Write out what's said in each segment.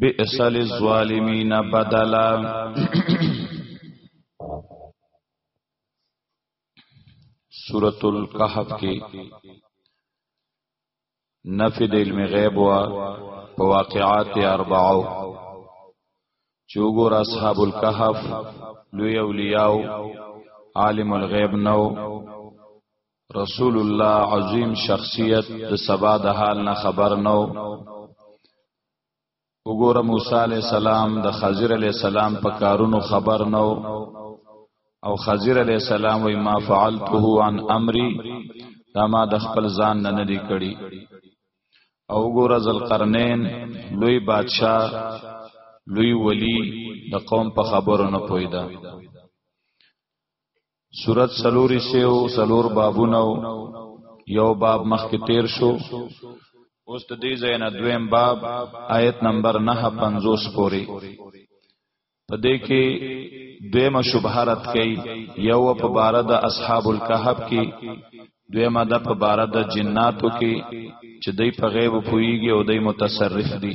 بئس للظالمین بدلا سورۃ الکهف کې نفی د علم غیب وا په واقعات اربعو چوغور اصحاب الكهف لوی اولیاء عالم الغیب نو رسول الله عظیم شخصیت د سبا د حال نه خبر نو وګوره موسی علی السلام د خضر علی السلام په کارونو خبر نو او خضر علی السلام وی ما فعلته عن امری دا ما د خپل ځان نه ندی کړی او وګوره ذلقرنین لوی بادشاه لوی ولی د قوم په خبرو نه پویدا صورت سلوری سیو سلور بابونه یو باب مخکې تیر شو اوس د دې ځای نه دویم باب آیت نمبر 950 پورې په دې کې دویمه شبهه رد کړي یو په بار د اصحاب الکهف کې دویمه د په بار د جناتو کې چې دوی په غیب پويږي او دوی متصرف دي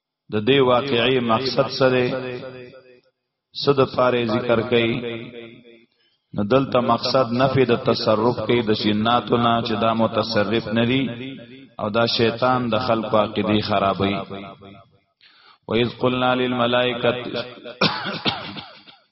د دې واقعي مقصد سره صد پاره ذکر کوي نو دلته مقصد نفي د تصرف کوي د جناتو نه چې دا متصرف ندي او دا شیطان د خلق عقیده خرابوي وَإِذْ قُلْنَا لِلْمَلَائِكَةِ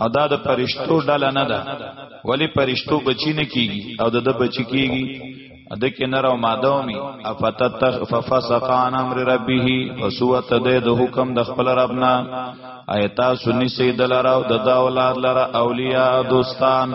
او دا د پرشتو ډله نه ده ولی پرشتو بچی نه کیږي او د بچی کیږي د کې نر او ماده ومي افتتخ ففسق عن امر ربه وسوت د حکم د خپل ربنا ایتا سنی سید لرا او د اولاد لرا اولیاء دوستان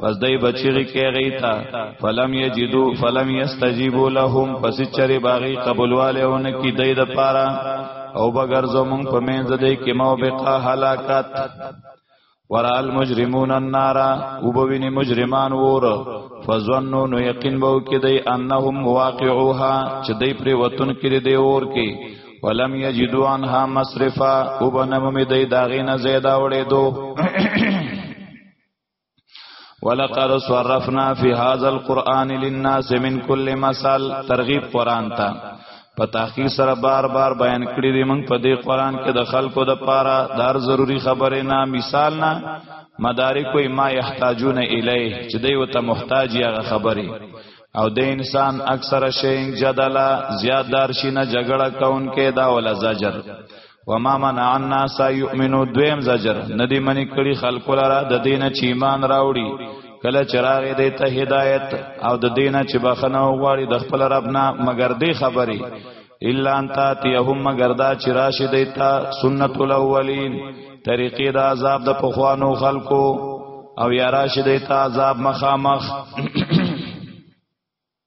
پس دای بچی کې غی تا فلم یجدو فلم یستجیبو لهم پس چری باغی قبولواله اون کی دای د پارا او بغیر زمون په مینځ دای کې مو بقا هلاکت ورال مجرمون النار وبوین مجرمان ور فظنوا نو یقین بو کې دای انهم واقعوها چې دای پر وتون کې دی اور کې ولم یجدو عنها مصرفا وبنم می دای داغینه زیاده وړې دو ولقد صرفنا في هذا القرآن للناس من كل مثل ترغیب قرآن تا په تحقیق سره بار بار بیان کړی دی موږ په دې قران کې د خلکو د پاره دار ضروری خبره نه مثال نه مدارک و ما یحتاجون الیه چې دوی وته محتاج یا خبره او د انسان اکثر شین جدلا زیادار شینه جګړه کون کې دا ولا زجر وما منع الناس يؤمنو دویم زجر ندی منی کړي خلق لرا د دین چې ایمان راوړي کله چراغ دې ته هدایت او د دین چې بخنه وغواړي د خپل رب نه مگر دې خبري الا ان تاتيهم مگر دا چې راشي دې ته سنت الاولین طریقې د عذاب د پخوانو خلقو او یا راشي دې ته عذاب مخامخ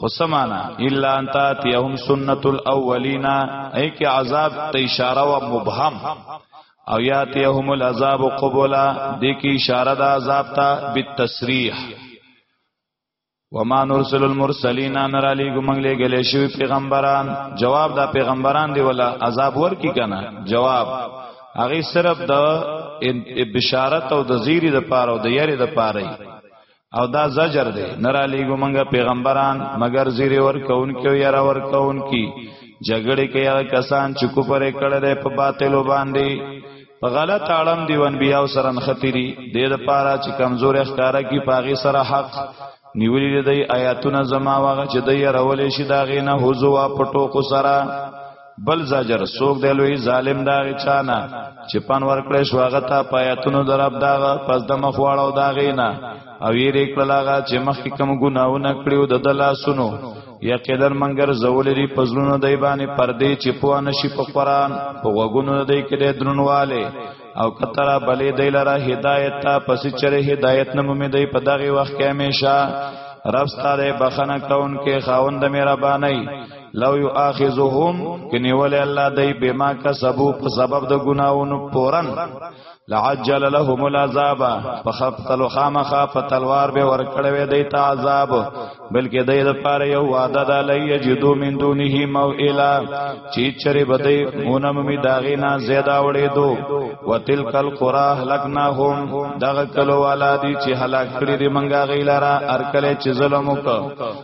خو سمانا الا ان تاتيهم سنت الاولين اي کې عذاب ته اشاره او مبهم او ياتيهم العذاب قبلا دې کې اشاره ده عذاب ته بالتصريح وما نرسل المرسلین نر علی ګمنګ لې ګلې شوی پیغمبران جواب دا پیغمبران دی ولا عذاب ور کی کنه جواب هغه صرف د بشارت او د زیری د پاره او د یری د پاره او دا زجر دی نرا لیګو منګه پیغمبران مگر زیری ور کون کیو یرا ور کون کی جګړه کې هغه کسان چې کوپره کړه ده په باطل باندې په غلط اړم دی ون بیا سره نختری د دې لپاره چې کمزور اختیار کی پاغي سره حق نیولې دی آیاتونه زما واغه چې دی راولې شي دا غینه حضوا پټو کو سره بل زجر سوک دی لوی ظالم دا چانا چې پن ورکړې شو هغه ته پایتونو درب دا پس د مخ واړو دا غینا او یې ریکړل هغه چې مخ کوم ګناونه کړیو د دلا سنو یقیدر منګر زول لري پزلونو دای باندې پردې چې په نشي په قران په وګونو دای کې د درنواله او کتره بلې دی لره هدایت ته پس چره هدایت نه مې دی په دغه وخت کې همیشه رب ستاره بخنه کون کې خاوند مهرباني لو یؤاخذهم کنی ول الله دای بما کسبو په سبب د ګناونو پورن لعجل لهم العذاب فخفتل خامخ په تلوار به ور کړه وې دای ته عذاب بلکې دای د پاره یو وعده د لای جدو من دونه موئلا چی چرې بدای مونم می داغې نه زیاده وړې دو وتلکل قرا هلکناهم دغه کلو والا دی چې هلاک کړی دی منګه غیلرا ارکل چې ظلم وکړه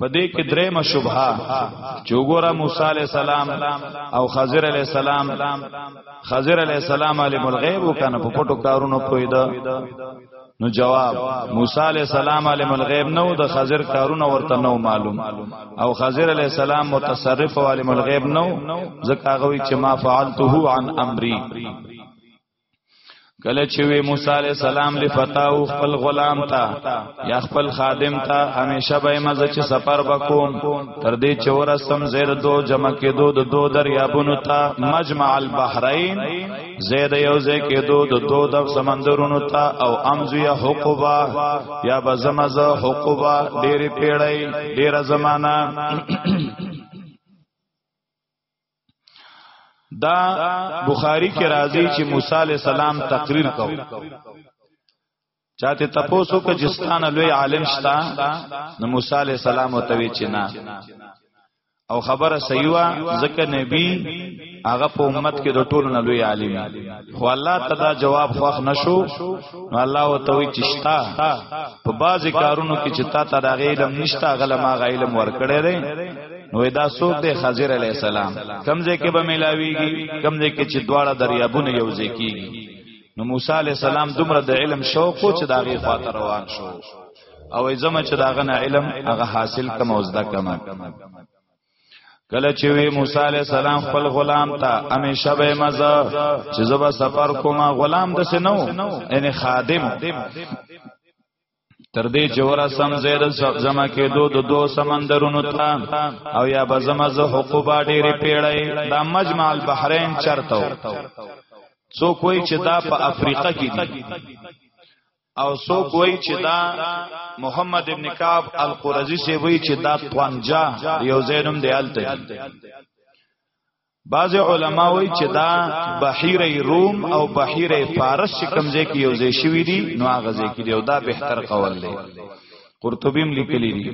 په دې کې درېمه شبهه چې وګوره موسی عليه السلام او خضر عليه السلام خضر عليه السلام عالم الغيب وکنه په پټو کارونو پويدا نو جواب موسی علیہ السلام عالم الغیب نو د خضر کارونه ورته نو معلوم او خضر علیہ السلام متصرف او عالم الغیب نو ځکه هغه چې ما فعلته عن امری کله چې وی موسی علی السلام لفتاو خپل غلام تا یا خپل خادم تا همیشه به مزه چې سفر وکوم تر دې چې ورسم زیر دو جمع کې دو د دو دریابونو تا مجمع البحرین زید یو زې کې دو د دو د سمندرونو تا او امزوی حقوبا یا بزمزه حقوبا ډېری پیړۍ ډېره زمانہ دا بخاری کې راځي چې موسی علی السلام تقریر کو چاته تپوسو که جستان لوی عالم شتا نو موسی علی السلام او توی چې نه او خبره سیوا ځکه نبی هغه په امت کې د ټولو نه لوی عالم خو الله تدا جواب خوښ نشو نو الله او توي چشتا په بعضی کارونو کې چې تا ته د علم نشتا غلما غ علم ورکړې نو دا څوک دی خضر علی السلام کمزې کې به ملاویږي کمزې کې چې دواړه دریابونه یو ځای کیږي نو موسی علی السلام دومره د علم شوق کو چې داغه خاطر روان شو او زما چې داغه نه علم هغه حاصل کم او زده کم کله چې وی موسی علی السلام خپل غلام ته همیشه به مزه چې زبا سفر کوما غلام د سنو یعنی خادم تر دې چې ورسم زید زما کې دو د دو سمندرونو ته او یا به زما زه حقوق ډېرې پیړې دا مجمع البحرین چرته څو کوئی چې دا په افریقا کې دي او سو کوئی چې دا محمد ابن کعب القرزی سی وی چې دا طنجا یو زینم دی الته بعض علما وایي چې دا بحیره روم او بحیره فارس چې کمزې کې یو ځای شوی دي نو هغه ځای کې دی او دا بهتر قول دی قرطبی هم لیکلی دی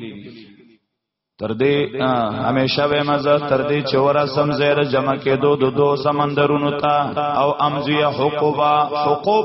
تر دې همیشه به مزه تر دې چې ورا سم زیر جمع کېدو دو دو سمندرونو ته او امزیه حقوبا حقوب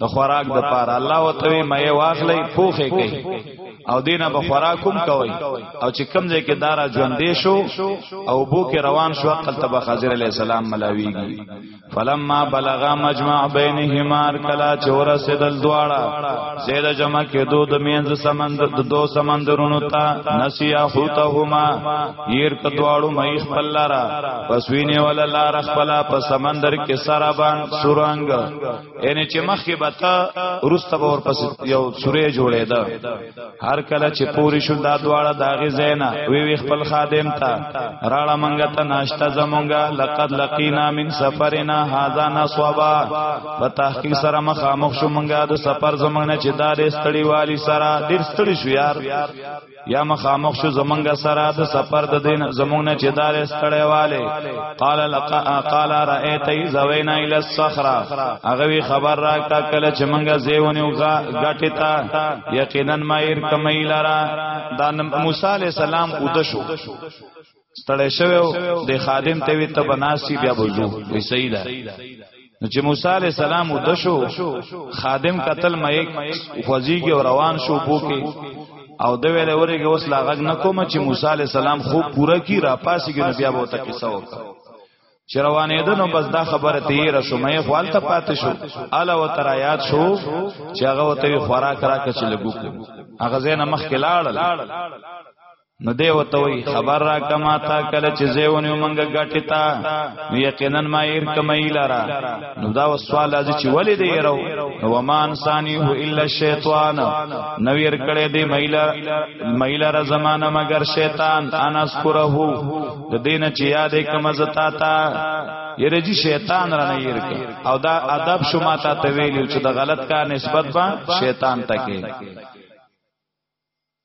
د خوراک د پاره الله وتوی مې واخلې پوخه کوي او دینه به خوراکم کوي او چې کم ځای کې دارا ژوندې شو او بو کې روان شو عقل تبا خضر علی السلام ملاویږي فلما بلغ مجمع بینهما کلا چور سدل دواړه زید جمع کې دو د مینز سمندر د دو سمندرونو ته نسیا حوتهما ير ک دواړو مې خپل لارا پسوینه ولا لار خپل په سمندر کې سرابان سورنګ یعنی چې مخکې به تا ورسته به ورپسې یو سورې جوړې ده هر کله چې پوری شو دا دواړه داغه زینا وی وی خپل خادم تا راړه منګه ته ناشته زمونږه لقد لقینا من سفرنا هاذا نصبا په تحقیق سره مخامخ شو منګه د سفر زمونږ نه چې دا ستړي والی سره ډیر ستړي شو یار یا مخامخ شو زمونږ سره د سفر د دین زمونږ نه چې دار استړې والے قال لقا قال رایت زوینا ال الصخره هغه وی خبر را کا کله چې مونږه زیونه وغا غټی تا یقینا مایر کمیلرا د موسی علی السلام اودشو ستړی شوی د خادم ته وی تبناسی بیا بوزو وی صحیح ده نو چې موسی علی السلام ود شو خادم قتل مې خوځيږي او روان شو بوکي او د ویلې ورګه اوس لا غږ نکوم چې موسی علی السلام خو پوره کی را پاسيږي نو بیا به ته قصه وکړه چې روانې ده نو بس دا خبره تیره شو مې خپل ته پاتې شو الا و تر یاد شو چې هغه ته خوراک راکړه چې لګو هغه زین مخ کې لاړل نو دی وته وی خبر را کما تا کله چې زیونه مونږ غټی تا یقینا ما ير کمای لرا نو دا سوال از چې ولې دی یرو نو مان ثانی هو الا شیطان نو ير کړه دی مایلا مایلا را زمانہ مگر شیطان انا اسکره د دین چې یاد کما زتا تا یره جی شیطان را نه ير او دا ادب شما تا ته ویلو چې د غلط کار نسبت با شیطان تکي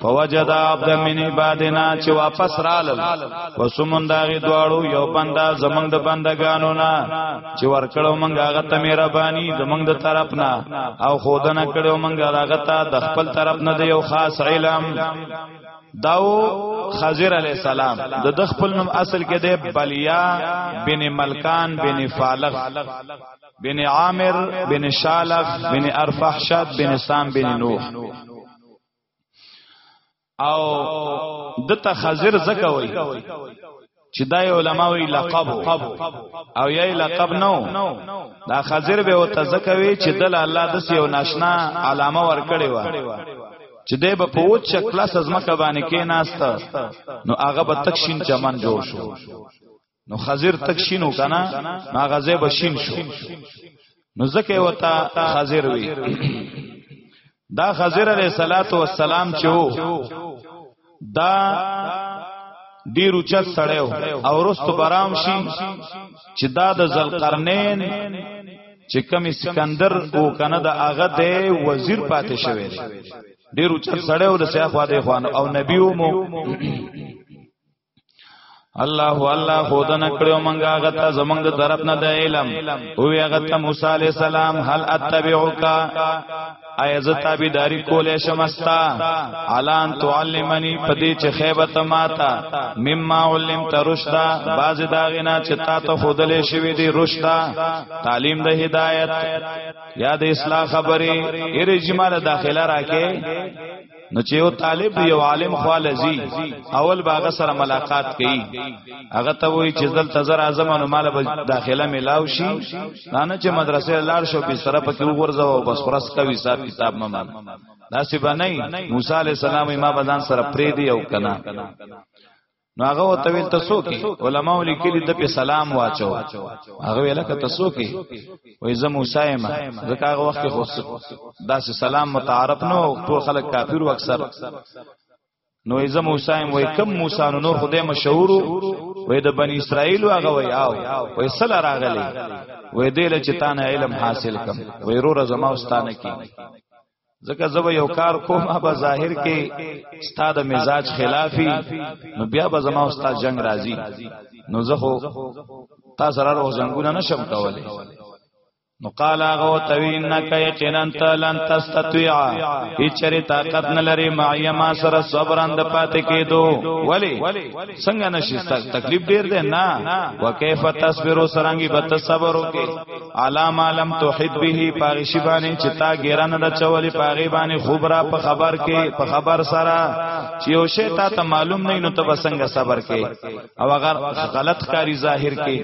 فوجد عبد من عبادنا چې واپس رالل وسمون داغي دواړو یو بندا زمنګ د بندگانو نه چې ورکړو مونږ هغه ته مهرباني زمنګ د طرف نه او خودنه کړو مونږ هغه ته د خپل طرف نه دی یو خاص علم داو خضر علی السلام د دا خپل نوم اصل کې دی بلیا بن ملکان بن فالغ بن عامر بن شالف بن ارفحشد بن سام بن نوح او دته خزر زکوي چې دا علماء وی لقب او یې لقب نو دا خزر به او تزکوي چې دل الله د سیو ناشنا علامه ور کړی و چې دی به په وچ کلاس ازمکه باندې کې ناست نو هغه به تکشین چمن جوړ شو نو خزر تک شینو کنا ما غزه بشین شو نو زکه وتا خزر وی دا خزر علیہ الصلات والسلام چې دا ډیر اوچت سړیو او رستو برام شي چې دا د ذلقرنین چې کم سکندر او کنه د هغه د وزیر پاتې شوی دی ډیر اوچت سړیو د سیاخوا دی خوان او نبیو مو الله الله خود نه کړو مونږه غته زمونږ د طرف نه د علم او غته موسی علی السلام هل اتبعک ایز تابیداری کولې شمستا الان تعلمنی پدې چې خیبت ماتا مما علم ترشدا باز داغینا چې تا ته خودلې شوی دی رشدا تعلیم د هدایت یا د اصلاح خبرې ارجمال داخله راکې نو چې یو طالب یو عالم خالزی اول باغ سره ملاقات کړي هغه ته وایي چې دل تزر اعظم نو مال به داخله ملاو شي نه چې مدرسې لار شو په سره پکې وګرځو او بس پرس کوي حساب کتاب ما مال دا سی باندې موسی علی السلام ما بدن سره پرې دی او کنا نو هغه وته ویل تاسو کې علما لیکلي د په سلام واچو هغه ویل ک تاسو کې وای زه موسی ما ځکه هغه وخت خو داسې سلام متعارف نو ټول خلک کافر و اکثر نو ایزه موسی وای کم موسی نو نور خدای مشهور وای د بنی اسرائیل هغه وای او وای سل راغلی وای دل چې تانه علم حاصل کم وای رو زما واستانه کی ځکه زه به یو کار کوم به ظاهر کې استاد مزاج خلافی نو بیا به زما استاد جنگ راځي نو زه خو تا سره ورو جنگونه نشم کولای نو قال غو توین نک یقینا تلن تستطيع اچری طاقت نه لري معي ما سره صبرن د پات کېدو ولی څنګه نشي تکلیف ډیر ده نه وکيف تصبرو سرنګي بت صبر وکي علام علم توحید به پاغي شی باندې چې تا ګیران د چولې پاغي باندې خوب را په خبر کې په خبر سره چې یو شی تا ته معلوم نه نو ته بسنګ صبر کې او اگر غلط کاری ظاهر کې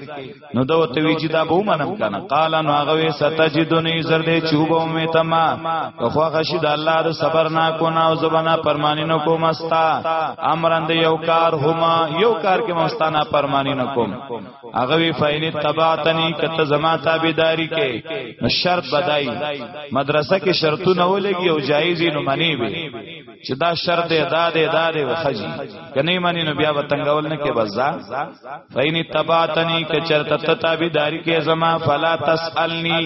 نو دا وته وی چې دا به منم کنه قال نو هغه ستجدنی زر دې چوبو می تما خو هغه شی د الله د صبر نه کو نه او زبنا پرمانی نه کوم استا امرند یو کار هما یو کار کې مستانه پرمانی نه کوم هغه وی فین تبعتنی کته زما تابعداری کې نو شرط بدای مدرسه کې شرطونه ولګي او جایزې نو منی وي چې دا شرط ادا دې ادا دې وخجی کني منی نو بیا وتنګول نه کې بزا فین تبعتنی کچرت تابعداری کې زما فلا تسالنی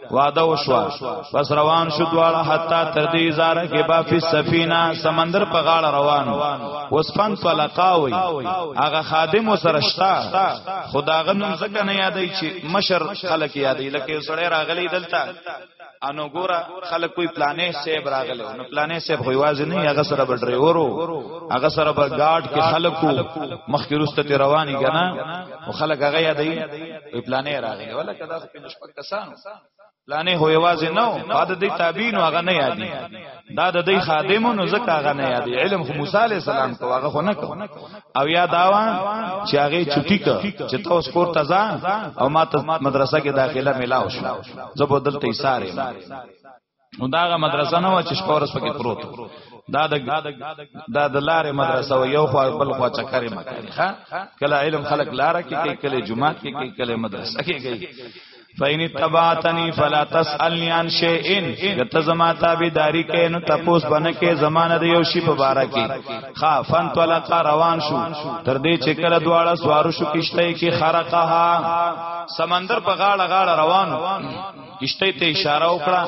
واده وشو پس روان شو دواړه حتا تر دې زاره کې با په سفینه سمندر په غاړه روان وسفن طلقاوي هغه خادم سرشتا خداغه نوم زکه نه یادای چې مشر خلک یادای لکه سړی راغلی دلته انو ګوره خلک کوئی پلانې سیب راغله نو پلانې سیب خو واځي نه هغه سره به ډرایورو هغه سره به گارد کې خلکو مخکې روسته رواني کنه او خلک هغه یادای پلانې راغله ولکه پنځه شپږ کسانو لانه هو یواز نو بعد دې تابعین هغه نه یادي دا د دې خادمو نو زکه هغه نه یادي علم خو موسی علی السلام کو هغه خو نه کو او یا داوا چې هغه چټی ک چې تاسو کور تزا او ما مدرسه کې داخله ملاو شو زبردست ایثار نو داغه مدرسه نه و چې شپه ورځ پکې پروت دا د دا د لارې مدرسه و یو خو بل خو چکرې مکرې ښا کله علم خلق لار کې کې کله جمعات کې کې کله مدرسه کې کې فین تبعتنی فلا تسالنی عن شیئن کته زما تابعداری کې نو تپوس بنه کې زمانه د یو شی په بارا کې خافن طلق روان شو تر دې چې کله دواړه سوارو شو کشته کې خرقها سمندر په غاړه غاړه روانو کشته ته اشاره وکړه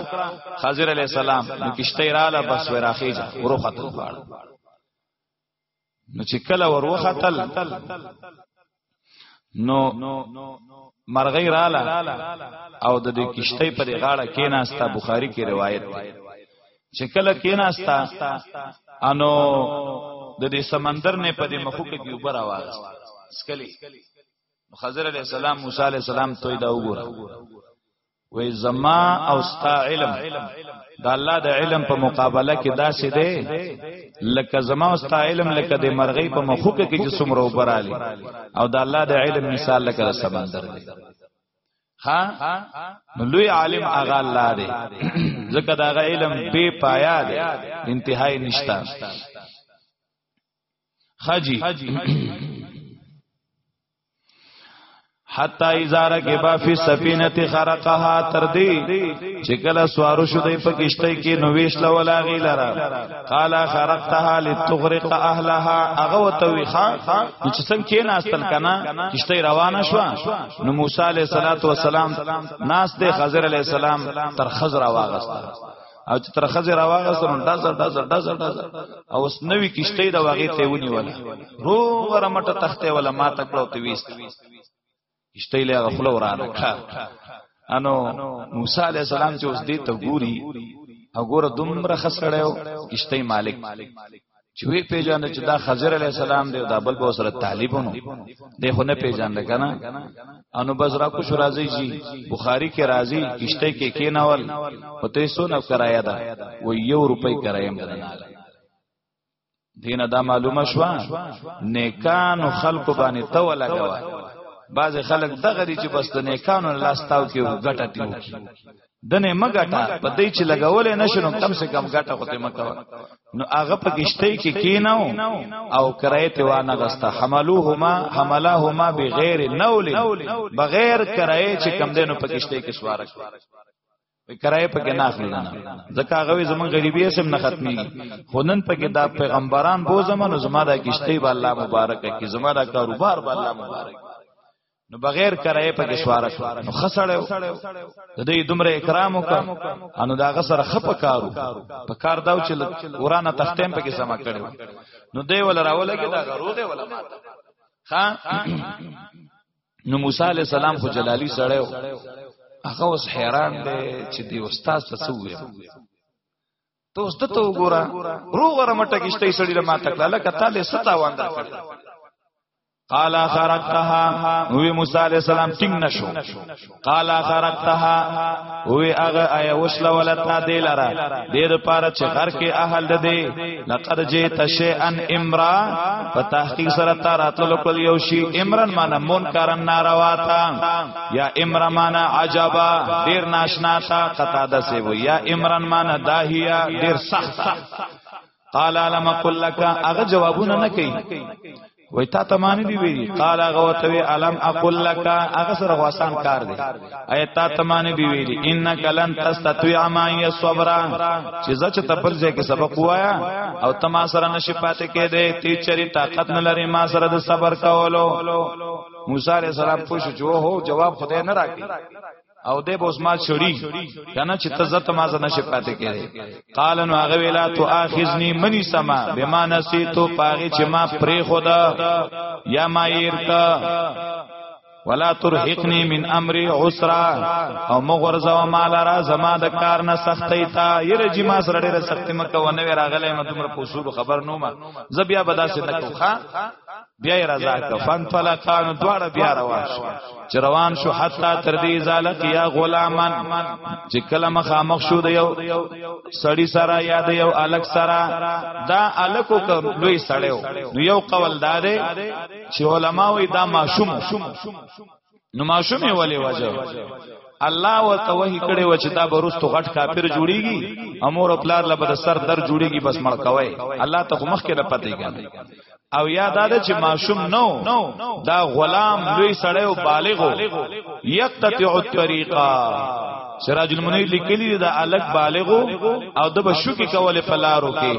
خضر علی السلام نو کشته رااله بس وراخیجه وروختل پاړ نو چې کله وروختل نو مرغی رااله او د دې کشته پر غاړه کیناستا بخاری کې روایت ده چې کله کیناستا انو د دې سمندر نه په دې مخکې کې اوپر आवाज سکلی نو خضر علی السلام موسی علی السلام توي دا وګوره وې زما او ستا علم د الله د علم په مقابله کې داسې دی لکه زما او ستا علم لکه د مرغۍ په مخوکه کې چې څومره وبراله او د الله د علم مثال لکه د سمندر دی ها نو لوی عالم اغا الله دی ځکه دا غ علم بے پایا دی انتهای نشتا خجی حتا ازاره کې با فی سفینه خرقها تر دی چې کله سوارو شو دی په کشته کې نو ویشل ولا غیلرا قال خرقتها لتغرق اهلها هغه وتویخه چې څنګه کې ناستل کنا کشته روانه شو نو موسی علیہ الصلوۃ والسلام ناس دی خضر علیہ السلام تر خضر واغسته او چې تر خزه راواغستون ډزر ډزر ډزر ډزر او اوس نوې کشته د واغې ته ونی ولا رو ورمټه تخته ولا ما تکړو ته ویست کشته له غفله ورانه ښه انو موسی علی السلام چې اوس دې ته ګوري او ګوره دومره خسړیو کشته مالک چې وی پیژاند چې دا خضر علی السلام دی دا بل به سره طالبونو دی خو نه پیژاند کنه انو بس را کو شرازی جی بخاری کې راضی کشته کې کیناول په تیسو نه کرایا دا و یو روپۍ کرایم درنه دینه دا معلومه شو نیکانو خلق باندې تو لګوا بعض خلک دغری چې بس د نیکانو لاس تاو کې ګټه تیو دنه مګټه په دې چې لګولې نشنو کم سه کم ګټه کوته مکو نو هغه په کشته کې کیناو او کرایه ته وانه غسته حملوهما حملهما بغیر نول بغیر کرایه چې کم دینو په کشته کې سوار په کرایه په کې ناخلی نه ځکه هغه زمون غریبی سم نه ختمي خونن په کې دا پیغمبران بو زمانو زما دا کشته به الله مبارک کی زما دا کاروبار به الله مبارک نو بغیر کرای په کې سوار شو نو خسړیو د دې دومره اکرام وکړ انو دا غسر خپ کارو په کار داو چې ورانه تختیم په کې سما کړو نو دی ول راول کې دا غروغه ولا ماته ها نو موسی علی السلام خو جلالی سړیو هغه اوس حیران دی چې دی استاد ته څه ویل ته اوس ته وګوره روغ رمټه کیشته سړی له ما تکړه لکه تاله ستا واندا کړ قال خرقتها هو موسی علیہ السلام ټینګ نشو قال خرقتها هو هغه آیا وسله ولتا دی لرا دیر پاره چې غر کې اهل دی لقد جئت شیئا امرا په تحقیق سره تاراتل کول یو شی امرن معنی منکرن ناروا تا یا امرا مانا عجبا ډیر ناشنا تا قطاده سی وی یا امران مانا داهیا ډیر سخت قال علم قل لك هغه جوابونه نه کوي وای تا ته معنی دی وی قال هغه وتوی علم اقول لك هغه سره غوسان کار دی اي تا ته معنی دی وی انك لن تستطيع ما يصبر چې زچ ته پر ځای کې سبق وایا او تما سره نشي پاتې کېده تی چری طاقت نه لري ما سره د صبر کولو موسی علیہ السلام پوښتنه جو هو جواب خدای نه راکړي او دې بوس ما چړي کنه چې ته زت ما زنه شپاتې کړي قال نو هغه ویلا تو اخذنی منی سما بما نسیتو پاغه چې ما پرې خدا یا ما يرتا ولا ترهقنی من امر عسرا او مغرزا و مال را زما د کار نه سختی تا یره جی ما سره ډیره سختی مکه و نه راغله ما تمره پوسو خبر نو ما زبیا بداسه نکوخه بیا یې رضا ک فن فلقان دواړه بیا روان شو چې روان شو حتا تر دې زالق یا غلامن چې کله مخامخ شو د یو سړی سره یا د یو الک سره دا الکو ک لوی سړیو نو یو قول داده چې علما وې دا ماشوم نو ماشوم یې ولې وجه الله ورته وحی کړي و چې دا بروستو غټ کافر جوړیږي امور او پلار لبد سر در جوړیږي بس مړ کوي الله ته مخ کې نه پته کیږي او یا دا چې ماشوم نو دا غلام لوی سړی او بالغ یقتطع الطریقا سراج المنیر لیکلی دا الګ بالغ او د بشوکی کوله فلارو کې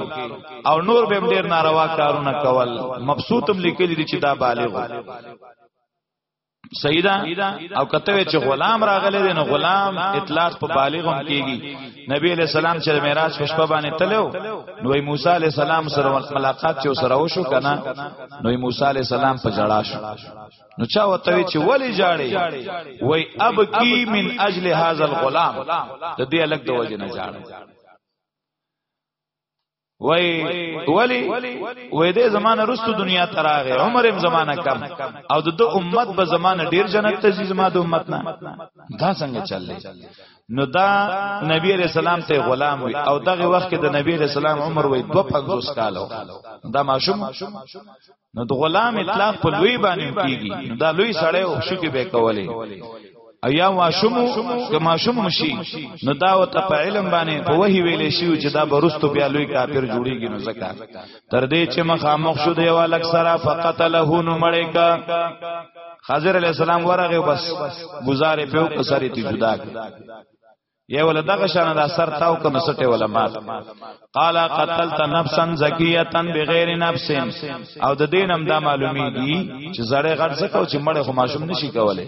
او نور به ډیر ناروا کارونه کول مبسوطم لیکلی چې دا بالغ سیدا او کته چې غلام راغله دین غلام اطلاق په بالغ هم کیږي نبی علیہ السلام چې معراج په شپه باندې تلو نو موسی علیہ السلام سره ملاقات چې سره وشو کنه نو موسی علیہ السلام په جړا شو نو چا وته چې ولی جاړي وای اب کی من اجل هاذ الغلام د دې الګ د وجه نه جاړي وای ولی وای دې زمانہ رستو دنیا تراغه عمر هم زمانہ کم او د دو امت به زمانہ ډیر جنت ته زی زما د امت نه دا څنګه چللی نو دا نبی علیہ السلام ته غلام وي او دغه وخت کې د نبی علیہ السلام عمر وای 250 کالو دا ماشوم نو د غلام اطلاق په لوی باندې کیږي نو دا لوی سړی او شو کې به کولې او یا ماشوم که ماشوم مشي نو دا او ته په علم باندې په وਹੀ ویلې شي چې دا برستو بیا لوی کافر جوړیږي نو زکه تر دې چې مخامخ شو دی والک سرا فقتله نو مړې کا حضرت علی السلام ورغه بس گزارې په کسارې ته جدا کړ یې ول دغه شان د اثر تاو کو نو سټه ولا مات قال قتلت نفسا زکیه بغیر نفس او د دین هم دا معلومیږي چې زړه غټ زکو چې مړ خو ماشوم نشي کولای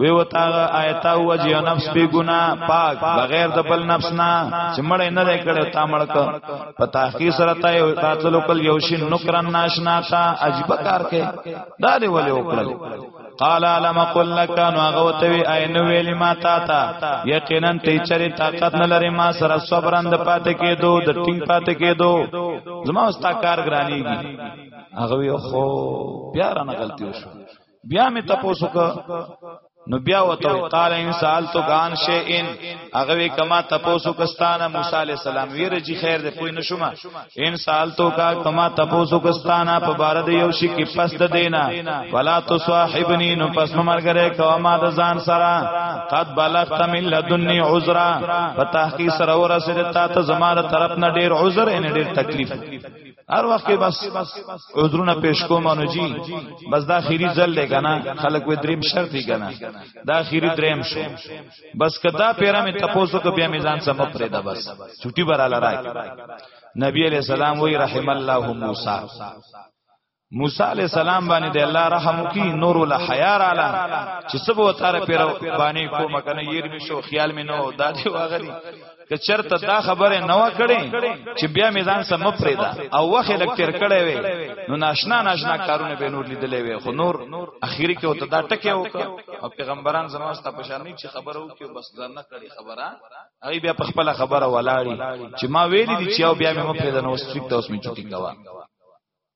وی وتا آیت او وجه نفس به ګنا پاک بغیر د بل نفس نه چې مړ نه دی کړو تا مړ ک په تحقیق سره تا یو قاتل کل یو شین نکرن ناشنا تا عجیب کار کې دا دی ولې وکړل قال لم قل لك نو هغه وتوي عین ویل ما تا تا یقینا ته چری طاقت نه لري ما سره صبرند پات کېدو د ټینګ پات کېدو زما استا کار ګرانیږي هغه یو خو بیا رانه غلطي وشو بیا می تاسو کو نو بیا وته قال ان سال تو غان شی ان هغه کما تاسو کستانه موسی علی السلام ویره جی خیر ده پوی نشوما ان سالتو کا کما تپوسو کستانا په بار د یو شي کې پس د دینا ولا تو صاحبنی نو پس مرګره کوما د ځان سره قد بلغت من لدنی عذرا په تحقیق سره ورسره تا ته زماره طرف نه ډیر عذر ان ډیر تکلیف هر وخت بس عذرونه پیش کوم انو جی بس دا خیری ځل لګنا خلک و دریم شرط دی کنه دا خیری دریم شو بس کدا پیرا می تپوسو کو بیا میزان سم پرې دا بس چټي براله راي نبی علیہ السلام وی رحم الله موسی موسی علی السلام باندې د الله رحم کی نور ول حیا رااله چې سبو تر پیر باندې کوم کنه ير می شو خیال می نو دادی واغلی که چرته دا خبره نه وکړي چې بیا میدان سم پرېدا او وخت لک تیر کړي وي نو ناشنا ناشنا کارونه به نور لیدلې وي خو نور اخیری کې وته دا ټکه وکړه او پیغمبران زموږ ته پښانې چې خبره وکړي بس دا نه کړي خبره هغه بیا په خپل خبره ولاړی چې ما ویلي دي چې او بیا مې مو پرېدا نو ستریک ته اوس مې چټي کوا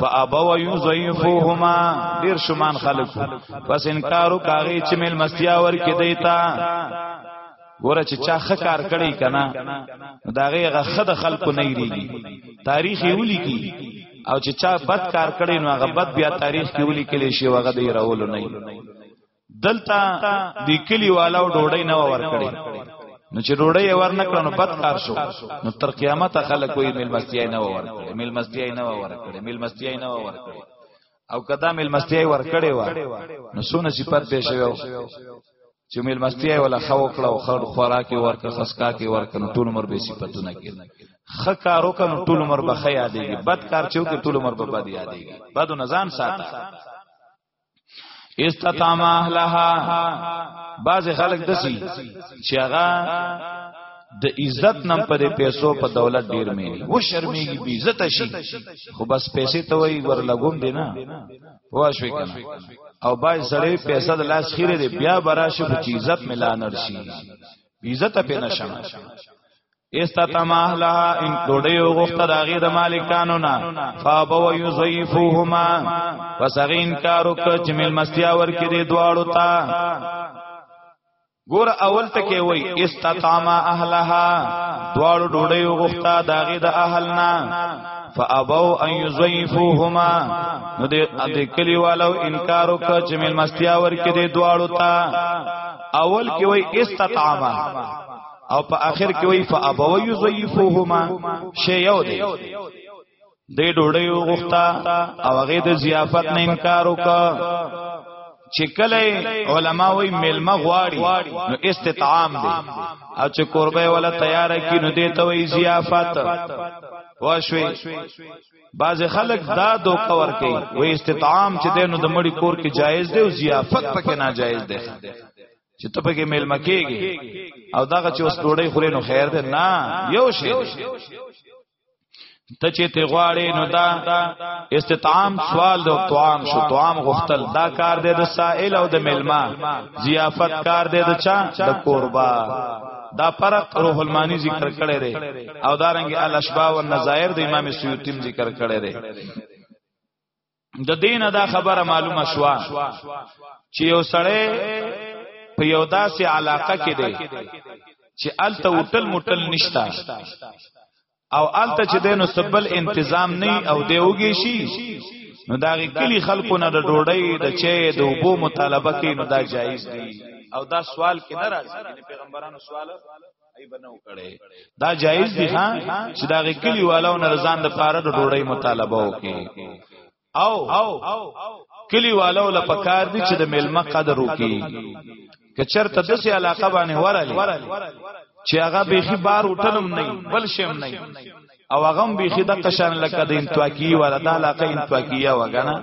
فابوا یضیفوهما ډیر شومان خلق پس انکارو کاغی چې مل مستیا ور کې دیتا ګوره چې چا ښه کار کړی کنه دا غیغه خد خلکو نه ریږي تاریخ یې ولیکي او چې چا بد کار کړی نو هغه بد بیا تاریخ کې ولیکل شي هغه دی راول نه دلته د کلی والاو ډوډۍ نه ورکړي نو چې ډوډۍ ورنکړه نو بد کار شو نو تر قیامت خلک وي ملمستیا نه ورکړي ملمستیا نه ورکړي ملمستیا نه ورکړي او کدا ملمستیا ورکړي و نو سونه صفات به شوی چې ملمستیا ولا خو کړه او خړ خوراکي ورکه خسکا کې ورکه نو ټول عمر به صفاتونه کې خ کارو کنو ټول عمر به خیا دیږي بد کار چوکې ټول عمر به بد یادېږي بدو نزان ساته استطعم اهلها بعض خلک دسی چې هغه د عزت نم پر پیسو په دولت ډیر مې و شرمېږي بي عزت شي خو بس پیسې ته وای ورلګوم دی نه واش وی کنه او بای سړی پیسې د لاس خیره دی بیا براشه په عزت ملانر شي عزت په نشم استتماه لها ان ډوډۍ وغوښته د هغې د مالکانو نه فابو یضیفوهما پس هغې انکار وکړ چې میلمستیا ورکړي دې دواړو ته ګور اول ټکی وای استطاما اهلها دواړو ډوډۍ وغوښته د هغې د اهل نه فابو ان یضیفوهما نو دې کلی والو انکار وکړ چې میلمستیا ورکړي دې دواړو ته اول کې وای استطاما او په اخر کې وی فابو یضیفوهما شی یو دی د ډوډۍ غوښتا او هغه د ضیافت نه انکار وکړ چې کله علما وی ملما غواړي نو استطعام دی او چې قربه ولا تیار کی نو دی ته وی ضیافت واشوي بعض خلک دا دو کور کوي وی استطعام چې دینو د مړي کور کې جایز دی او ضیافت پکې ناجایز دی چې ته پکې میل مکیږي او داغه چې اوس ډوډۍ خورې نو خیر ده نه یو شی ته چې ته غواړې نو دا استطعام سوال د طعام شو طعام غختل دا کار دی د سائل او د ملما ضیافت کار دی د چا د قربا دا فرق روح المانی ذکر کړی دی او دارنګ الاشباع والنظائر د امام سیوطی ذکر کړی دی د دینه دا خبره معلومه شوه چې یو سړی په یو داسې علاقه کې دی چې الته هوټل موټل نشتا او الته چې دینو سبل انتظام نه او دی وږي شي نو دا کلی خلکو نه د ډوډۍ د چای د اوبو مطالبه کوي نو دا جایز دی او دا سوال کې نه راځي پیغمبرانو سوال ای بنو کړي دا جایز دي ها چې دا کلی والو نه رضان د پاره د ډوړی مطالبه وکي او کلی والو ل پکار دي چې د ملما قدر وکي که چرته د سي علاقه باندې ورالي چې هغه به خي بار وټلم نه بل شم نه او هغه هم بيخي د قشان لکه د انتواکی ولا د علاقه انتواکیه وګنه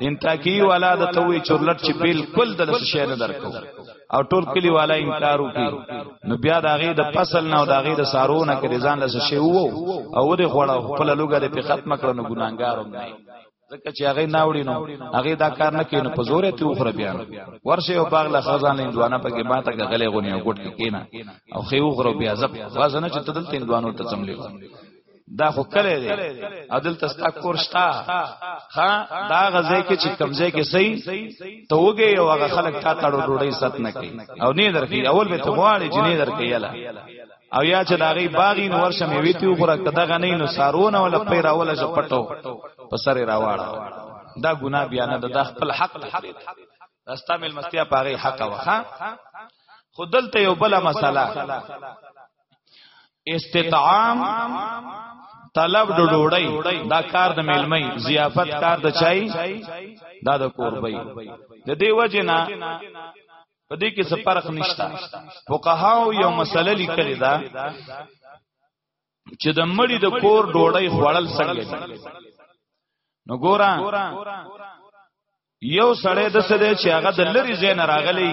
د انتواکی ولا د توي چورلټ چې بالکل د شي نه درکو او ټول کلی والا انکار وکي نو بیا د هغه د فصل نه او د هغه د سارونه کې ځان له شي وو او د خوړه خپل لوګه د ختم کړو نو ګناګارم نه ځکه چې هغه ناوړي نو هغه دا کار نه کینو په زور ته وخره بیان ورشه یو باغ له خزان اندوانه پکې ماته غلې غونی او ګټ کې کینا او خې وخره بیا زب وازنه چې تدل تندوانو ته چملې دا خو کله دی عدل تستا کور شتا ها دا غزه کې چې کمزې کې سي ته وګي او هغه خلک تا تړو ډوډۍ ست نه کوي او نه درکې اول به ته غواړي چې نه درکې یلا او یا چې داغي باغی نو ورشه مې ویتی وګوره کدا غنې نو سارونه ولا پې راوله چې پټو په سر راواړه دا ګناه بیا نه د خپل حق دی دستا مل مستیا پاره حق وخا خودل ته یو بل مسله استطعام طلب د ډوړی دا کار د میلمۍ ضیافت کار د چای دا د قربای د دې وجنا په دې کې څه فرق نشته فقهاو یو مسله لیکلې ده چې د مړي د کور ډوړی خوړل څنګه دي نو ګورا یو سړی د سده چې هغه د لری زین راغلی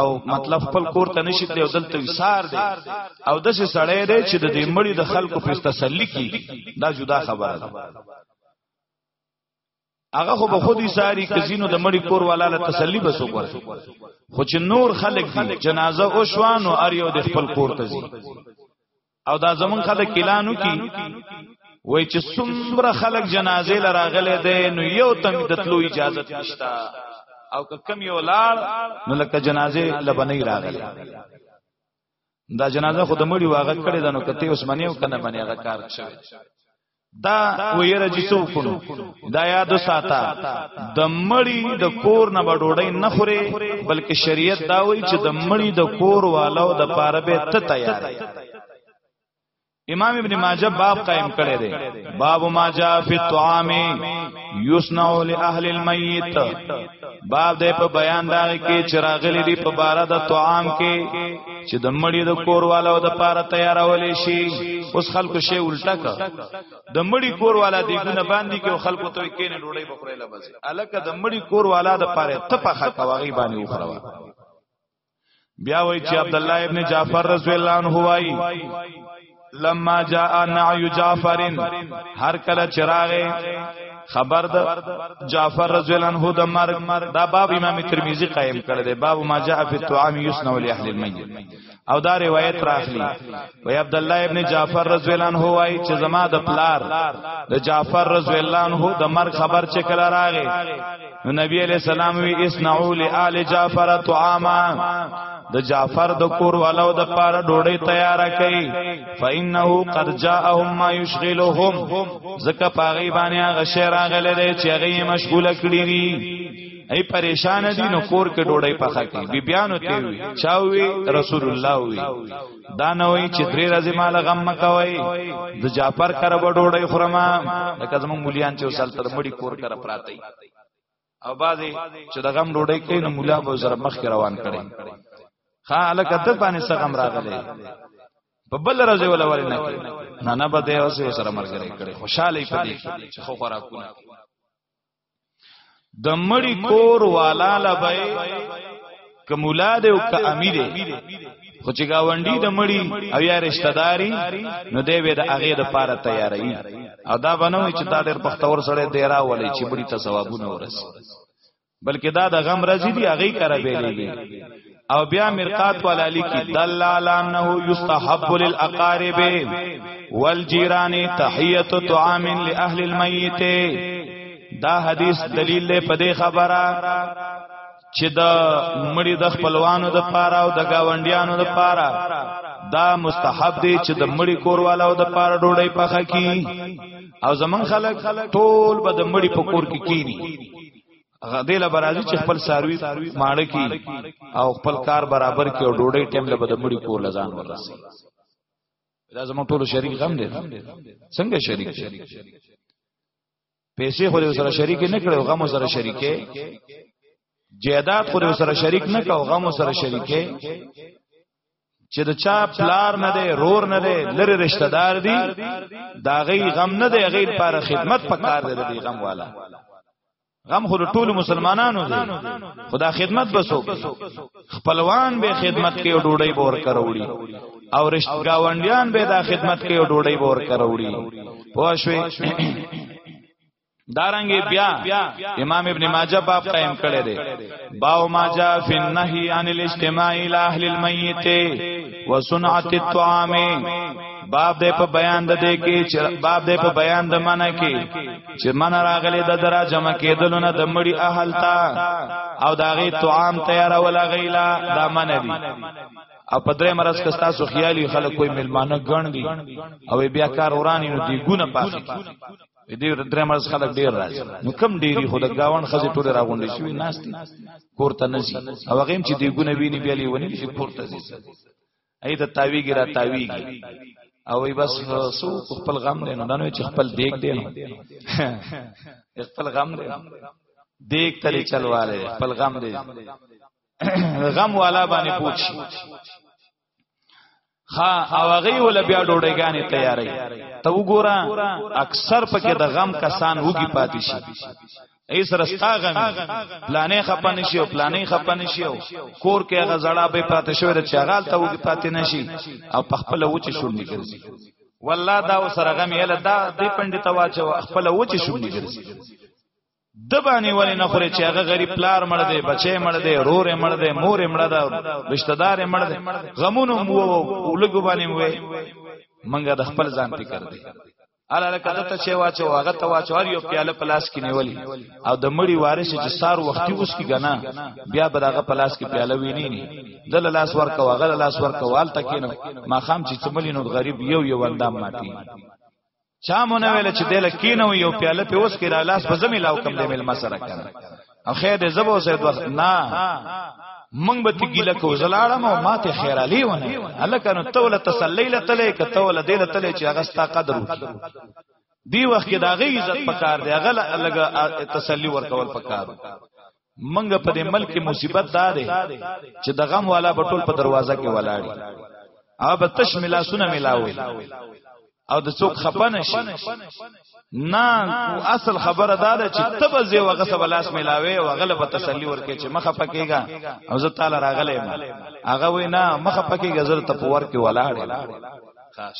او مطلب خپل کور ته نشي دی او دلته وسار دی او د سه سړی دی چې د دې مړي د خلکو په تسلی کی دا جدا خبره ده هغه خو به خودي ساری کزینو د مړی کور والا له تسلی بسو کړ خو چې نور خلک دي جنازه او شوانو ار یو د خپل کور ته ځي او دا زمون خلک اعلانو کی وای چې څومره خلک جنازه لراغله ده نو یو تم د تلو اجازه نشتا او که کم یو لاړ نو لکه جنازه لبنې راغله دا جنازه خو د مړي واغه کړي دنو کته اوس منی او کنه منی هغه کار شوی دا ویره چې څو کړو دا یاد ساته د مړی د کور نه وډوړی نه خوري بلکې شریعت دا وایي چې د مړی د کور والو د پاره به ته تیار امام ابن ماجه باب قائم کړی دی باب ما جاء فی الطعام یصنع لاهل المیت باب د په بیان دا کې چراغلی دی په بار د طعام کې چې د مړی د کوروالو د پاره تیارول شي اوس خلکو شی الټا ک د مړی کوروالا دی ګونه باندې کې خلکو ته کې نه ډوړې بخره لبس الکه د مړی کوروالا د پاره تپخه کواغي باندې وخره بیا وای چې عبد الله ابن جعفر رضی الله عنه وای لما جاء نعي جعفر هر کله چراغ خبر د جعفر رضی الله عنه د مرګ دا باب امام ترمذی قائم کړی دی باب ما جاء فی الطعام یسنو لاهل المیت او دا روایت راخلی وی عبد الله ابن جعفر رضی الله عنه وای چې زما د پلار د جعفر رضی الله عنه د مرګ خبر چې کله راغی نو نبی علیہ السلام وی اسنعوا لآل جعفر طعاما د جعفر د کور والو د پاره ډوډۍ تیار کړي فإنه قد جاءهم ما يشغلهم زکه پاغي باندې هغه شعر راغله دی چې هغه مشغوله کړی دي ای پریشان دي نو کور کې ډوډۍ پخا کوي بی بیانو ته وي چاوي رسول الله وي دا نه وای چې درې ورځې مال غم مکوي د جعفر کر وډوړې خرما لکه زمون مليان چې وسال تر مړي کور کر پراته او بازي چې د غم ډوډۍ کې نو مولا به زر مخ روان کړي ها الکه ته باندې سغم راغلې په بل ورځې ولا ور نه کړي نه نه بده اوسې سره مرګ لري کړي خوشاله پدې چې خو خوراکونه د مړی کور والا لبای ک مولا دی او ک امیر خو چې گاونډي د مړی او یا رشتہ داری نو دی به د هغه د پاره تیاری او دا بنوي چې دا ډېر بختور سره دی راولي چې مړی ته ثوابونه ورسي بلکې دا د غم رزي دی هغه کرا بیلېږي او بیا مرقات والا لیکي دلال انه یستحب للاقارب والجيران تحیه طعام لاهل المیت دا حدیث دلیل دی په دې خبره چې د مړي د خپلوانو د پاره او د گاونډیانو د پاره دا مستحب دی چې د مړي کوروالو د پاره ډوډۍ پخه کی او زمون خلک ټول به د مړي په کور کې کی کینی غدیله برازي چې خپل ساروي ماړه کی او خپل کار برابر کی او ډوډۍ ټیم له بده مړي کور لزان ورسي دا زموږ ټولو شریک غم دی څنګه شریک دی پیسې خو سره شریک نه کړو غم سره شریکې جیدات خو سره شریک نه کړو غم سره شریکې چې د چا پلار نه دی رور نه دی لری رشتہ دار دی دا غي غم نه دی غي لپاره خدمت پکار دی دی غم والا غم خو ټول مسلمانانو دی خدا خدمت بسو خپلوان به خدمت کې ډوډۍ بور کروړي او رشتہ گاونډیان به دا خدمت کې ډوډۍ بور کروړي پوه شوي دارنګ بیا امام ابن ماجه باب قائم کړی دی باو ماجه فی النهی عن الاجتماع الی اهل المیت وصنعت الطعام باب دې په بیان د دې کې چې باب دې په بیان د معنا کې چې معنا راغلي د درا جمع کېدلو نه د مړي اهل تا او داغي طعام تیار ولا غیلا دا معنا دي او په درې مرز کې تاسو خیالي خلک کوئی ملمانه ګڼ دي او بیا کار ورانی نو دی ګونه پاتې دې درې مرز خلک ډیر راځي نو کم ډیری خو د گاون خزه ټوله راغونډې شوی ناشتي کوړه نزي او هغه چې دې ګونه ویني بیا لیونی شي کوړه زی اې د تاویګی را تاویګی او ای بس سو خپل غم لینو نن چې خپل دیګ دینو خپل غم لینو دیګ تلې چلواله خپل غم دې غم والا باندې پوښ ها او هغه ول بیا ډوډېګانې تیارې ته وګوره اکثر پکې د غم کسان وګي پاتې شي ایس رستا غم پلانې خپنه شي او پلانې خپنه شي او کور کې هغه زړه به پاتې شوی د چاغال ته وګي پاتې نشي او په خپل وچ شونډې ګرځي والله دا وسره غم یې لدا دې پندې تواچو خپل وچ شونډې ګرځي د باندې ولې نه خوري چې هغه غریب پلار مړ دی بچي مړ دی رور مړ دی مور مړ ده رشتہ دار مړ دی غمونو مو ولګو باندې وې منګه د خپل ځان فکر دی الا لکه دته چې واچو هغه ته واچو هر یو پیاله پلاس کې نیولې او د مړی وارث چې سار وختي اوس کې غنا بیا به دغه پلاس کې پیاله ویني نه دل لاس ورکو هغه لاس ورکو والته کینو ما خام چې څملینو غریب یو یو اندام ماتي چا مونږ ویل چې دل کینو یو پیاله په اوس کې را لاس په زمي لاو کم دې مل مسره کړ او خیر دې زبو سه دوه نه مونږ به تګیله کو زلاړم او ماته خیر علی ونه الکانو توله تسلی لتلې ک توله دې لتلې چې هغه ستا قدر وکړي دی وخت کې دا غي عزت پکار دی هغه لګه تسلی ورکول پکار منګ په دې ملک کې مصیبت دا ده چې د غم والا په ټول په دروازه کې ولاړی او به تش ملا سونه ملاوي او د څوک خپه نشي نه اصل خبره دا ده چې تب زی وغه سبلاس ملاوي او غلب تسلی ورکې چې مخه پکېګا او زه تعالی راغلې ما هغه وینا مخه پکېګا زر ته پور کې ولاړې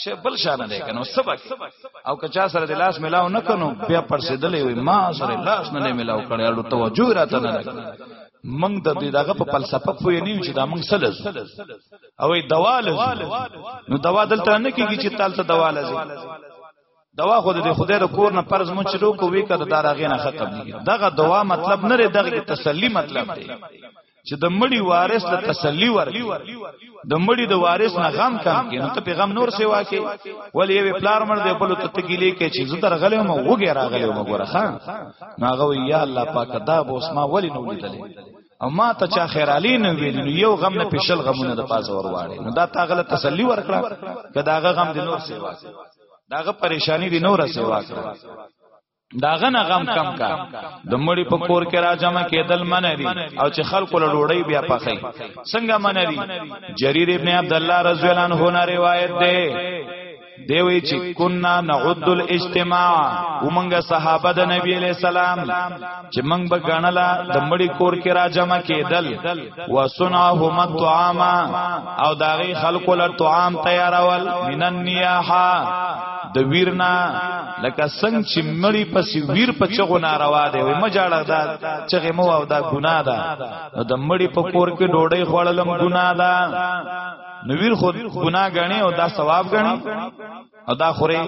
شه بل شان نه کنه سبا او که چا سره د لاس ملاو نه کنو بیا پرسیدلې وي ما سره لاس نه ملاو کړي اړو توجه راته نه لګي منګ د دې دغه په فلسفه پوی نه یو چې دا منګ سلز او دوا لز نو دوا دلته نه کیږي چې تالته دوا لز دوا خو د خدای د کور نه فرض مونږ شروع کوي کده دا راغې نه ختم دي دغه دوا مطلب نه لري دغه تسلی مطلب دی چې د مړی وارث ته تسلی ورکړي د مړی د وارث نه غم کم کړي نو ته پیغام نور سیوا کې ولې یو پلار مړ دی بل ته تګیلې کې چې زدر غلې مو وګه راغلې مو ګوره خان ناغه یا الله پاک دا بوسما ولې نو لیدلې او ما ته چا خیرالی نه ویل نو یو غم نه پېشل غمونه د پاز ورواړي نو دا تا غلط تسلی ورکړه کداغه غم د نور سیوا داغه پریشانی د نور سیوا کړه داغه نه غم کم کا د مړی په کور کې راجم کېدل منري او چې خلکو له ډوړی بیا پخې څنګه منري جرير ابن عبد الله رضی الله عنه نه روایت ده دی وی چې کنا نعد الاجتماع ومنګ صحابه د نبی علی السلام چې منګ به غنلا د مړی کور کې را جمع کېدل وسنعهم الطعام او داغي خلق له طعام تیارول من النیاحه د ویرنا لکه څنګه چې مړی پسې ویر په چغو ناروا دی وای مجاړه دا چغه مو او دا ګناه ده نو د مړی په کور کې ډوډۍ خوړلم ګناه ده نو ویر خو ګناه غني او دا ثواب غني او دا خوري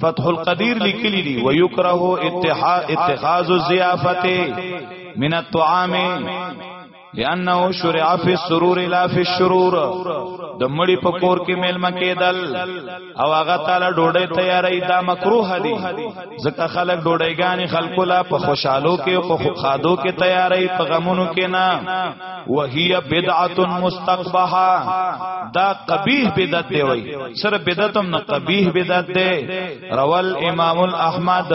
فتح القدیر لیکلی دی ويكره اتحاد اتخاذ الضيافه من الطعام لانه شرع فی السرور لا فی الشرور د مړی په کور کې میلمه کېدل او هغه تعالی ډوډۍ تیارې دا مکروه دي ځکه خلک ډوډۍګانی خلکو لا په خوشحالو کې او په خادو کې تیارې په غمونو کې نه وهي بدعه مستقبحه دا قبیح بدعت دی وای سره بدعت هم نه قبیح بدعت دی روال امام احمد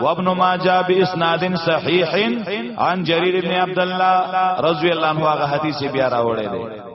و ابن ماجه باسناد صحیح عن جرير بن عبد الله رضی الله عنه هغه حدیث بیا راوړی دی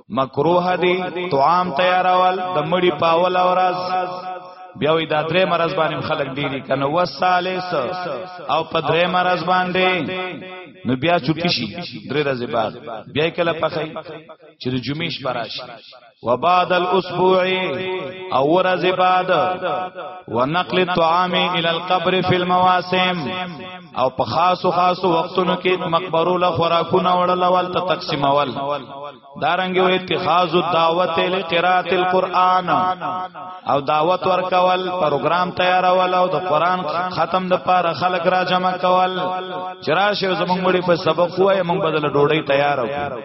مکروه دی طعام تیارول د مړی پاول اورز بیا وی دا درې مرز باندې خلک ډیری کنه وسالس او په درې مرز باندې نو بیا چټی شي درې ورځې بعد بیا کله پخې چې د جمعې شپه راشي وبعد الاسبوع او ورځې بعد ونقل الطعام الى القبر في المواسم او په خاصو خاصو وختونو کې مقبرو له خوراکونه وړل او ته تقسیمول دارنګ یو اتخاذ الدعوت لقراءه القرآن او دعوت ورکول پروګرام تیارول او د قرآن ختم د پاره خلق را جمع کول چرآ شو زمونږ مړي په سبق وای مونږ بدل ډوډۍ تیار وکړو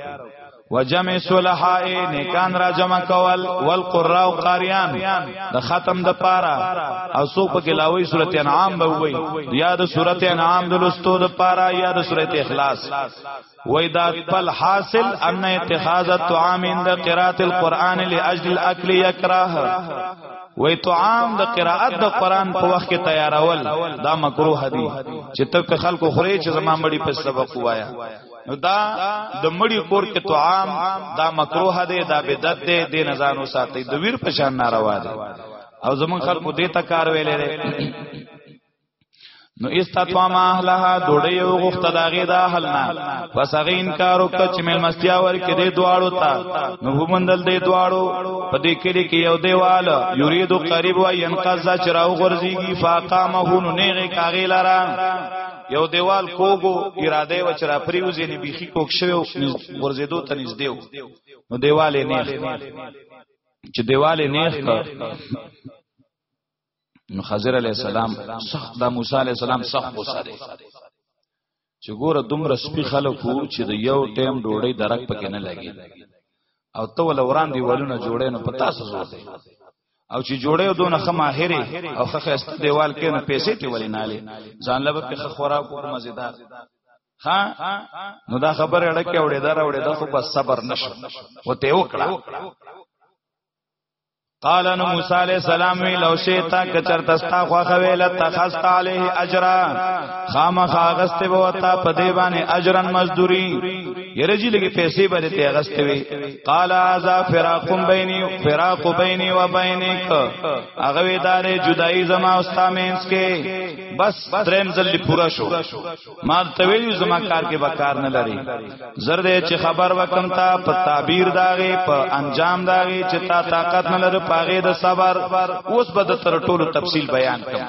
وجمع صلحاء نیکان را جمع کول والقراء قاریان د ختم د پارا او سو په کلاوی سورته انعام به وای یا د سورته انعام د لستو د پارا یا د سورته اخلاص وای دا پل حاصل ان اتخاذ الطعام عند قراءه القران لاجل الاكل يكره وې طعام د قراءت د قران په وخت کې تیارول دا مکروه دي چې ته خلکو خوري چې زما مړي په سبق وایا نو دا د مړی کور کې طعام دا مکروه دی دا بدعت دی د نزانو ساتي د ویر په شان ناروا دی او زمون خلکو دې ته کار ویلې لري نو استطوا ما اهلها ډوډۍ او غوخته داغه دا حلنا پس هغه انکار وکړ چې مل مستیا ور کې دې دواړو تا نو ومندل دې دواړو په دې کې کې یو دیوال یرید قریب و ينقذ چراو غرزيږي فاقامه نو نیغه کاغی لرا یو دیوال کوګو اراده و چې را پریوزې نه بيخي کوک شوی ورزیدو ته نږدې و نو دیوال نه چې دیوال نه نو خضر علی السلام سخت د موسی علی السلام سخت وسره چې ګوره دومره سپی خلکو چې د یو ټیم ډوړې درک پکې نه لګي او ته ول وران دیوالونه جوړې نو پتا څه زور دی او چې جوړې دونه خه ماهره او خه خسته دیوال کې نه پیسې ته ولې نه لې ځان لبه په خوراک او مزیدار ها نو دا خبر اړه کې وړې دار وړې د خو په صبر نشو وته وکړه قال نو موسی علیہ السلام وی لو شیتا کچر تستا خو خویل تخست علیه اجرا خامخ اغست بوتا په دی باندې اجرن مزدوری یره جی لګي پیسې باندې ته اغست وی قال ازا فراقم بینی فراق بینی و بینک هغه وی دار جدائی زما او ستا مینس کې بس دریم ځل پورا شو ما ته ویلو زما کار کې بکار نه لري زر دې چې خبر وکم تا په تعبیر داغه په انجام داغه چې تا طاقت نه لري پاغه د صبر اوس به د تر ټولو تفصیل بیان کړم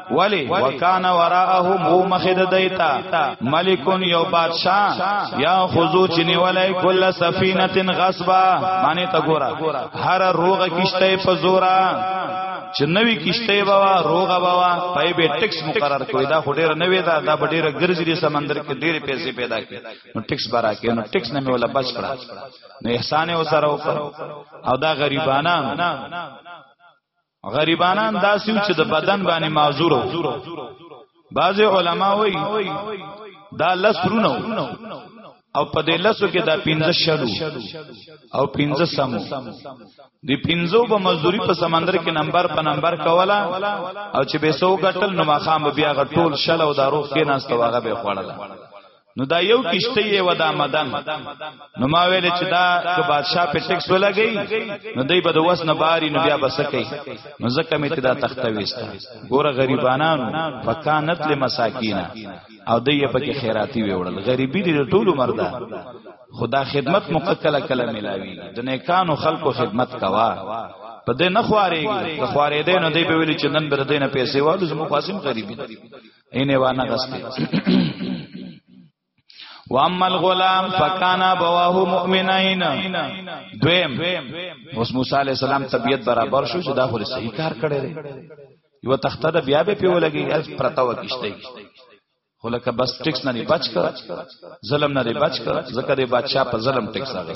ولی وکان وراءهم هو مخد دیتا ملکون یو بادشاہ یا خضو چنی ولی کل سفینه غصبا معنی تا ګورا هر روغ کشته په زورا چې نوې کشته بوا روغه بوا پای به ټیکس مقرر کوي دا خډیر نوې دا دا ډیره ګرځي دی سمندر کې ډیره پیسې پیدا کوي نو ټیکس برا کوي نو ټیکس نه مې ولا بچ کړه نو احسان او سره او دا غریبانه غریبانان داسیو چې د بدن باندې معذور بعض علما وایي دا لسرونه او په دې لسو کې دا 15 شلو او 15 سمو دی 15 په مزدوري په سمندر کې نمبر په نمبر کولا او چې به سو غټل نو مخام بیا غټول شل او دارو کې ناست واغه به خوړل نو دا یو کشته یې ودا مدن نو ما ویل چې دا که بادشاہ په ټیکس ولګی نو دوی به د وس نه باری نو بیا بسکی نو زکه می ته دا تخته وستا ګوره غریبانانو فکانت لمساکینا او دوی په کې خیراتی ویوړل غریبی دې ټولو مردا خدا خدمت مقکله کله ملاوی د نیکانو خلکو خدمت کوا په دې نه خوارېږي که خوارېدې نو دوی به ویل چې نن بر دې نه پیسې والو زموږ قاسم غریبی اینه وانه غسته واما الغلام فکانا بواه مؤمنین دویم اوس موسی علی السلام طبیعت برابر شو چې دا خو صحیح کار کړی دی یو تخته د بیا به پیو لګی اج پرتا وکشته خو لکه بس ټیکس نه بچ کړ ظلم نه بچ کړ ذکر بادشاہ په ظلم ټیکس راغی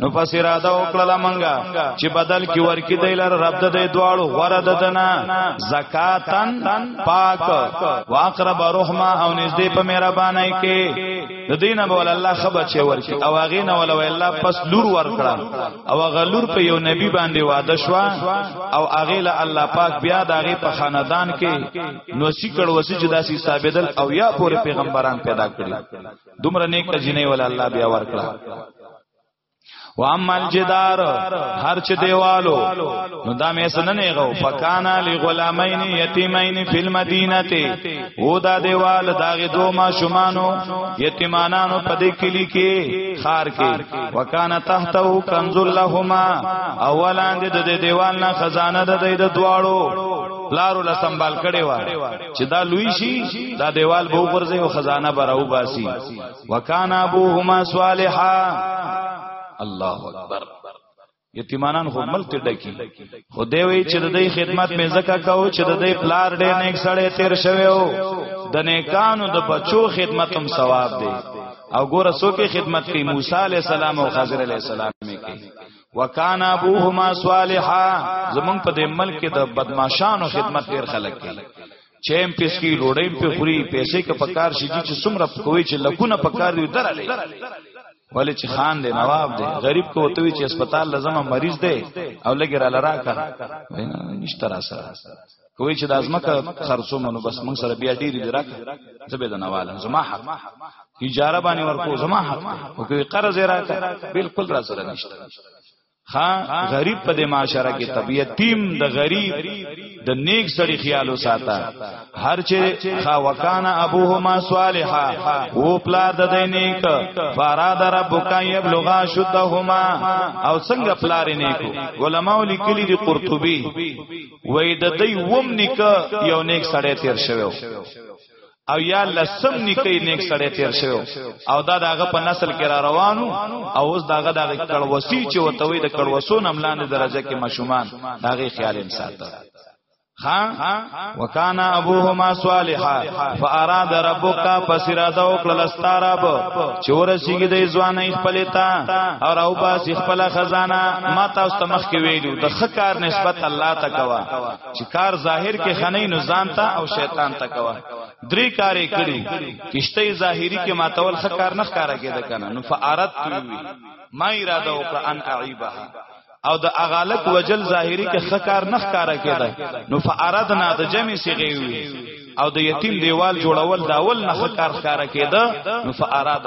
نو پس اراده وکړه منګه چې بدل کې ورکی دی لر رب د دې دواړو غره ددنا زکاتن پاک واقرب رحمه او نږدې په مهربانای کې د دینه بول الله خبر چې ورکی او هغه نه ول الله پس لور ورکړه او هغه لور په یو نبی باندې وعده شو او هغه له الله پاک بیا د هغه په خاندان کې نو سیکړ وسی چې داسي ثابتل او یا پورې پیغمبران پیدا کړی دومره نیک جنې ول الله بیا ورکړه و اما الجدار هر چې دیوالو نو دا مې سننې غو فکانا لغلامین یتیمین فی المدینه ته او دا دیوال داغه دو ما شمانو یتیمانانو په دې کلی کې خار کې وکانا تحته کنز لهما اولاند د دیوال نه خزانه د دې د دواړو لارو لا سنبال کړي و چې دا لوی شي دا دیوال به وګرځي او خزانه به راو باسي وکانا ابوهما صالحا الله اکبر یتیمانان خو ملک ډکی خو دی وی چې د دې خدمت مې زکه کاو چې د دې پلار ډې نیک سړی تیر شوی او د نیکانو د بچو خدمت هم ثواب دی او ګوره سو کې خدمت کوي موسی علی السلام او خضر علی السلام کې وکانا ابوهما صالحا زمون په دې ملک کې د بدمعشانو خدمت ډیر خلک کوي چیم پیس کی ډوډۍ په خوري پیسې کې پکار شي چې څومره کوي چې لکونه پکار دی درلې ولی چې خان دی نواب دی غریب کو وتوی چې هسپتال لازم مریض دی او لګی را لراکا وینا نشترا سره کوي چې د ازمکه خرڅو منو بس موږ سره بیا ډیری دی راکړه ته به د نواله زما حق اجاره باندې ورکو زما حق او کوي قرض راکړه بالکل را سره نشته خا غریب په دې معاشره کې طبيعت تیم د غریب د نیک سړي خیالو ساته هر چې خا وکانا ابوهما صالحا او پلا د دې نیک فراد ربک یبلغا شدهما او څنګه پلار نیکو علماء لیکلي دي قرطبي وای د دې ووم نکه یو نیک سړی تیر شوو او یا لسم نکي نیک سړی تیر شو او دا داغه په نسل کې را روانو او اوس داغه دغه کړوسی چې وته وي د کړوسو نملاندې درجه کې مشومان داغه خیال هم ساته ها وکانا ابوهما صالحا فاراد ربک فسراده وکړه استرب چورسیږي د ځواني خپلتا او او باس خپل خزانه ما تاسو ته مخ کې ویلو د خکار نسبت الله ته کوا چې کار ظاهر کې خنې نو ځان ته او شیطان ته کوا درې کارې کړی کشته ظاهری کې ماتول خکار نه ښکارا کېده کنه نو فارت وی ما اراده وکړه ان اعيبها او د اغالک وجل ظاهری کې خکار نه ښکارا کېده نو فاردنا د جمع صيغه وی او د یتیم دیوال جوړول داول نه خکار ښکارا کېده نو فاراد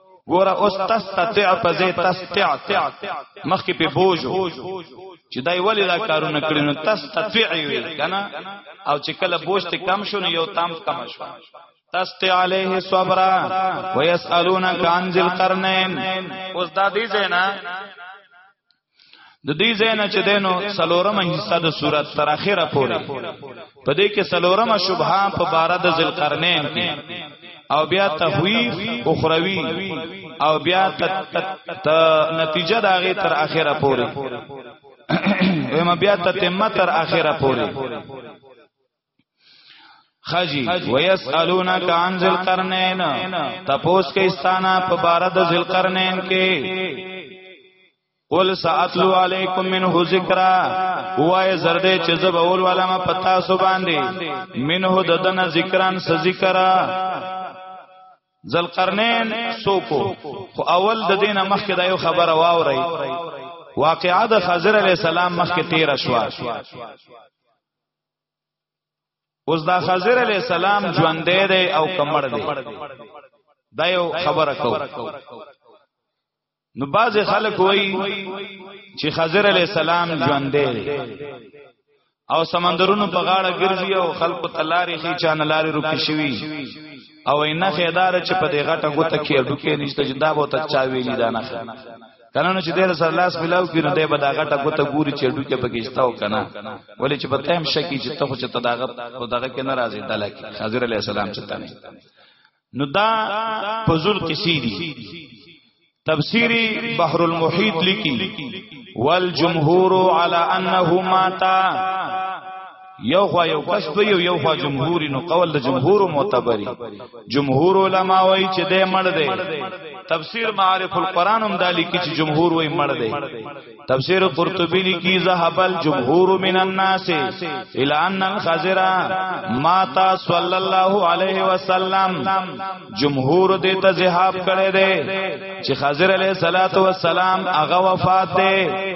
ګور اوس تستطيع په زي تستع مخکې په بوجو چې دای ولې دا کارونه کړی نو تستطيع وي کنه او چې کله بوج ته کم شون یو تام کم شو تست علیه صبر ويسالونك عن ذل قرنين اوس دا دې زینا د دې زینا چې دینو سلورمه حصہ د صورت تر اخره پورې په دې کې سلورمه شبهه په بار د ذلقرنین کې او بیا تخویف اخروی او بیا ت نتیجه د هغه تر اخره پورې ویم بیا تتمه تر اخره پورې خجی ويسالونک عن ذل قرنین تپوس کې استانا په بار د ذل قرنین کې قل ساتلو علیکم منه ذکرا وای زرده چې زب اول والا ما پتا سو باندې منه ددن ذکران س ذکرا ذل قرنین سوکو خو اول د دینه مخکې دا یو خبره واوري واقعا د خضر علی السلام مخکې تیر شو اوس دا خضر علی السلام ژوند دی او کمړ دی دا یو خبره کو نو باز خلک وای چې خضر علی السلام ژوند دی او سمندرونو په غاړه ګرځي او خلق تلاری خي چان لاري روکي شوی او نه خیدار چې په دې غټه غوته کې ډوکې نشته چې دا بوته چا ویلی دا نه کنه نو چې دې سره لاس ملاو کینو دې به دا غټه کوته ګوري چې ډو کې پکېستاو کنه ولې چې پته هم شکی چې ته خو چې تداغه په دغه کې ناراضي دلک حضرت علی السلام چې تنه نو دا فزول قصې دي تفسیری بحر المحیط لکی والجمهور على انه ماتا یو خوا یو کس په یو یو خوا جمهور نو قول د جمهور معتبري جمهور علما وایي چې دې مړ دی تفسیر معارف القرآن هم دالی کی چې جمهور وای مړ دی تفسیر قرطبی لیکي ذهب الجمهور من الناس الى ان الخزرا مات صلی الله علیه وسلم جمهور دې ته ذهاب کړي دي چې خضر علیه الصلاۃ والسلام هغه وفات دی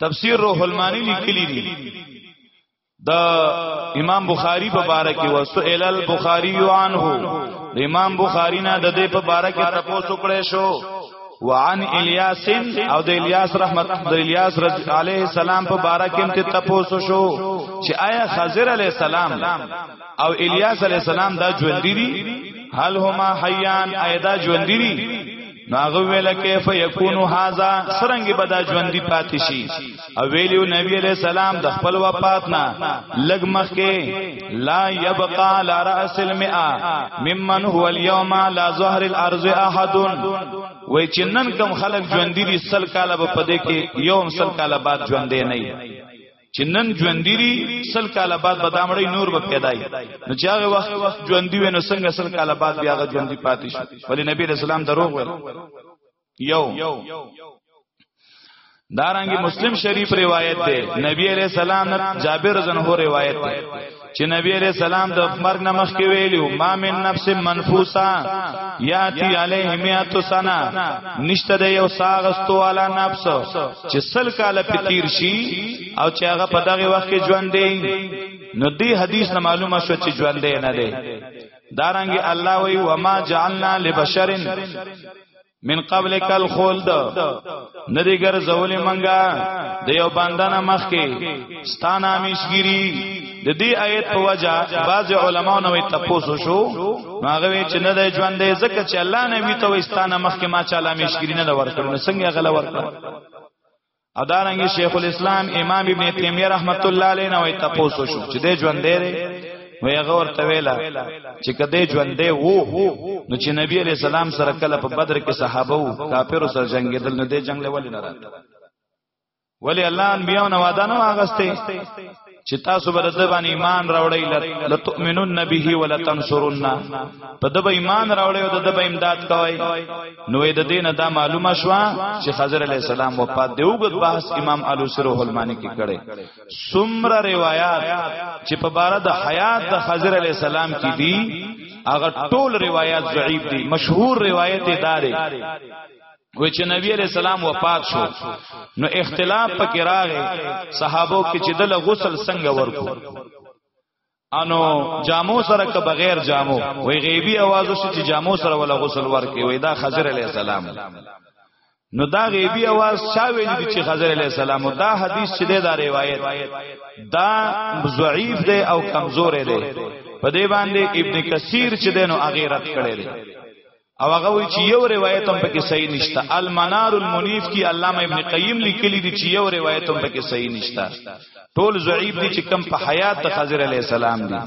تفسیر روح المانی لیکلی دی د امام بخاری په باره کې وسئل البخاری عنه د امام بخاری نه د دې په باره کې تاسو کړې شو وعن الیاس او د الیاس رحمت د الیاس علیه السلام په باره کې هم ته تاسو شو چې آیا خضر علیه السلام او الیاس علیه السلام دا ژوند دي هل هما حیان ایدا ژوند دي ناغه ویل کیف یکونو هاذا سرنګ بدا ژوندۍ پاتې شي او ویلو نبی علیہ السلام د خپل وفات نه لګ مخ کې لا یبقى على راس المئه ممن هو اليوم على ظهر الارض احد وای چې نن کوم خلک ژوندۍ دي سل کاله په دې کې یوم سل کاله بعد ژوندې نه چې نن ژوندۍ دي سل کال بعد به دامړی نور به پیدای نو چې هغه وخت ژوندۍ ونه څنګه سل کال بعد بیا هغه ژوندۍ پاتې شي ولی نبی رسول الله دروغ ویل یو دارنګ مسلم شریف روایت ده نبی علیہ السلام جابر زنه روایت ده چې نبی علیہ السلام د مرګ نه مخکې ویلو ما من نفس منفوسا یاتی علیه میات سنا نشته د یو ساغستو والا نفس چې سل کاله پتیر شي او چې هغه په دغه وخت کې ژوند دی نو دی حدیث نه معلومه شو چې ژوند دی نه دی دارنګ الله وی وما جعلنا لبشرن من قبل کل خلد ندی ګرځولې منګه د یو بندنه مخ کې ستانه مشګری د دې آیت په وجا بعض علما نو تپوسو شو هغه وی چې نه د ژوند دې زکه چې الله نبی ته وستانه مخ کې ما چاله مشګری نه ورکړو څنګه غلا ورکړو ادارنګ شیخ الاسلام امام ابن تیمیه رحمت الله علیه نو تاسو شو چې د ژوند دی وی غور ته ویلا چې کده ژوند دی وو نو چې نبی علی سلام سره کله په بدر کې صحابه وو کافر سره جنگیدل نو د جنگ لول نه راته ولی الله انبیاء نو وعده نه واغسته چې تاسو به د باندې ایمان راوړی لتؤمنون به ولا تنصرون په د ایمان راوړی او د امداد کوي نو د دینه دا معلومه شو چې خضر علی السلام وفات دی وګت بحث امام الوسره هلمانی کې کړي سمره روایت چې په بار د حیات د خضر علی السلام کې دي هغه ټول روایت ضعیف دي مشهور روایت داري وی چې نبی علیہ السلام وفات شو نو اختلاف پکې راغی صحابو کې چې دل غسل څنګه ورکو انو جامو سره که بغیر جامو وی غیبی आवाज وشي چې جامو سره ولا غسل ورکي وی دا خضر علیہ السلام نو دا غیبی आवाज چا ویل دي چې خضر علی السلام دا حدیث چې دا روایت دا ضعیف دی او کمزور دی په دې باندې ابن کثیر چې دینو اغیرت کړی دی او هغه وی چې یو روایت هم پکې صحیح نشته المنار المنیف کې علامه ابن قیم لیکلی دی چې یو روایت هم پکې صحیح نشته ټول ضعیف دي چې کم په حیات د خضر علی السلام دي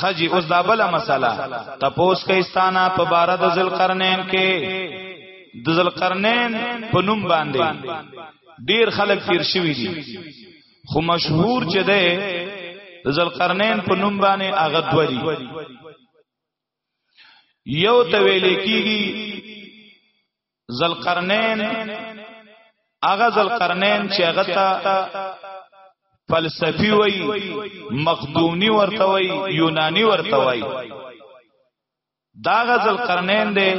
خجی اوس دا بل مسله تپوس کې استانا په بار د ذلقرنین کې د ذلقرنین په نوم باندې ډیر خلک تیر شوی دي خو مشهور چې ده د ذلقرنین په نوم باندې هغه دوی یو ته ویل کیږي ذلقرنین هغه ذلقرنین چې هغه ته فلسفي وای مقدونی ورته وای یونانی ورته وای دا غزل قرنین دی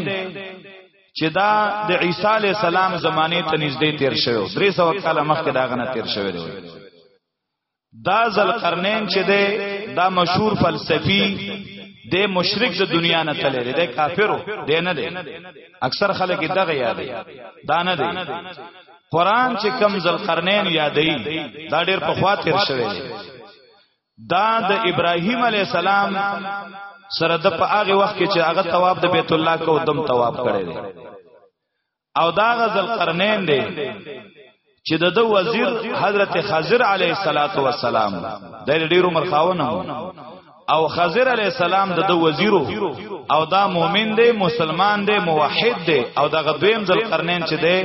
چې دا د عیسی علی السلام زمانه ته نږدې تیر شوی 300 کاله مخکې دا غنه تیر شوی دی دا ذلقرنین چې ده دا مشهور فلسفي د مشرک د دنیا نه تللی دی د کافرو دی نه دی اکثر خلک دغه یاد دی دا نه دی قران چې کم ذلقرنین یادې دا ډېر په خوا تیر شوی دی دا د ابراهیم علی السلام سره د په هغه وخت کې چې هغه تواب د بیت الله کو دم تواب کړی دی او دا غزل قرنین دی چې د وزیر حضرت خضر علیه الصلاۃ والسلام د ډیرو مرخاونه او خضر علیه السلام د وزیرو او دا مؤمن دی مسلمان دی موحد دی او دا غدویم ذل قرنین چې دی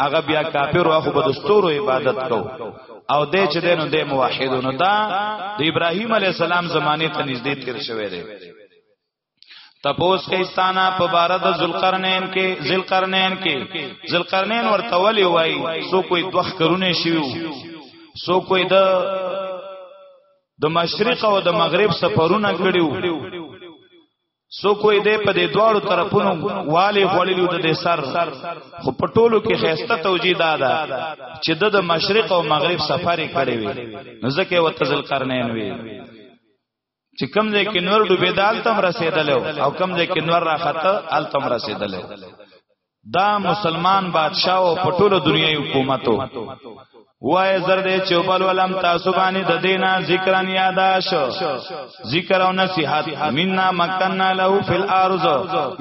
هغه بیا کافر او خو بدستور عبادت کو او دې چې دینو دې موحدونو دا د ابراهیم علی السلام زمانه ته نږدې تیر شوی دی تپوس کې استانا په بار د ذوالقرنین کې ذوالقرنین کې ذوالقرنین ورته ولي وای سو کوئی دوخ کرونه شیو سو کوئی د د مشرق او د مغرب سفرونه کړیو سو کوئی دې په دې دواړو طرفونو والي غړلیو د سر خو په ټولو کې خيسته توجیه دادا چې د مشرق او مغرب سفر کړی وي نو ځکه وتزل قرنین وي چې کم ځای کې نور ډوبېدل تم رسیدل او کم ځای کې نور راخته ال تم رسیدل دا مسلمان بادشاہ او په ټوله دنیا حکومتو وای زر دې چوبل ولم تاسو باندې د دینا ذکرن یاداش ذکر او نصیحت مینا مکننا له فل ارض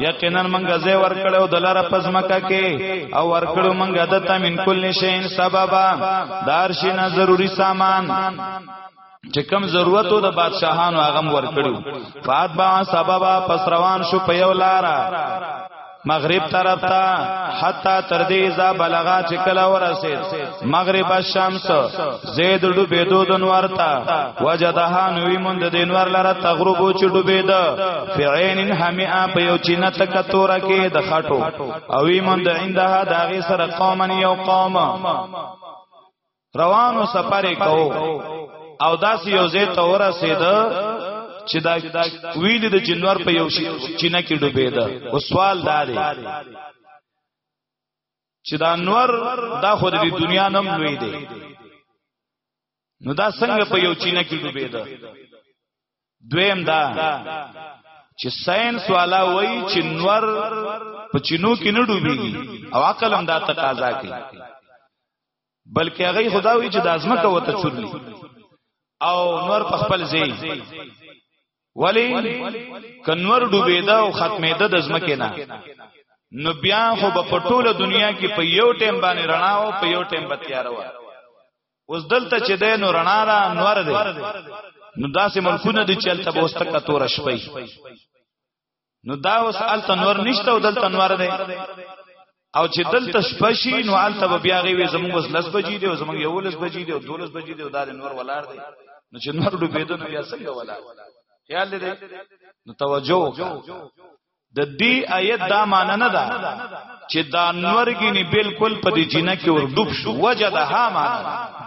یقینا منګه زې ور کړو دلاره پزمکه کې او ور کړو منګه د تمن کل شین سببا دارشنه ضروری سامان چې کم ضرورتو د بادشاهانو هغه ور کړو فاتبع سببا پس روان شو په یو لارا مغرب طرف ته حتا تر دې ځا بلغا چې کله ورسید مغرب الشمس زید ډوبېدو د نور ته وجدها نوې مونږ د انور لره تغرب او چې ډوبېد فعین حمیا په یو چینه تک تور کې د خټو او وی مونږ عندها داغه سره قومن یو قوم روانو سفر کو او داسې یو ځای ته ورسېد چې دا ویل د جنور په یو شي چینه کې ډوبېد او سوال دا دی چې دا انور دا خو د دنیا نم لوی دی نو دا څنګه په یو چینه کې ډوبېد دویم دا چې ساينس والا وایي چې نور په چینو کې نه ډوبېږي او عقل هم دا تقاضا کوي بلکې هغه خدا وی چې د ازمکه وته چورلی او نور په خپل ځای ولی کنور ډوبېدا او ختمېدا د ازمکه نه نو بیا خو په ټوله دنیا کې په یو ټیم باندې رڼا او په یو ټیم بتیار و اوس دلته چې د نو رڼا را نور دی نو داسې ملکونه دي چې تل به واستکه تور شپي نو دا اوس ال تنور نشته او دل تنور دی او چې دلته شپشي نو الته به بیا غوي زموږ اوس لس بجې دی او زموږ یو لس بجې دی او دولس بجې دی او دا نور ولار دی نو چې نور ډوبېدو نو بیا څنګه ولار خیال دې نو توجه د دې آیت دا معنی نه ده چې دا نور ګینه بالکل په دې جنہ کې ور ډوب شو وجه ده ها معنی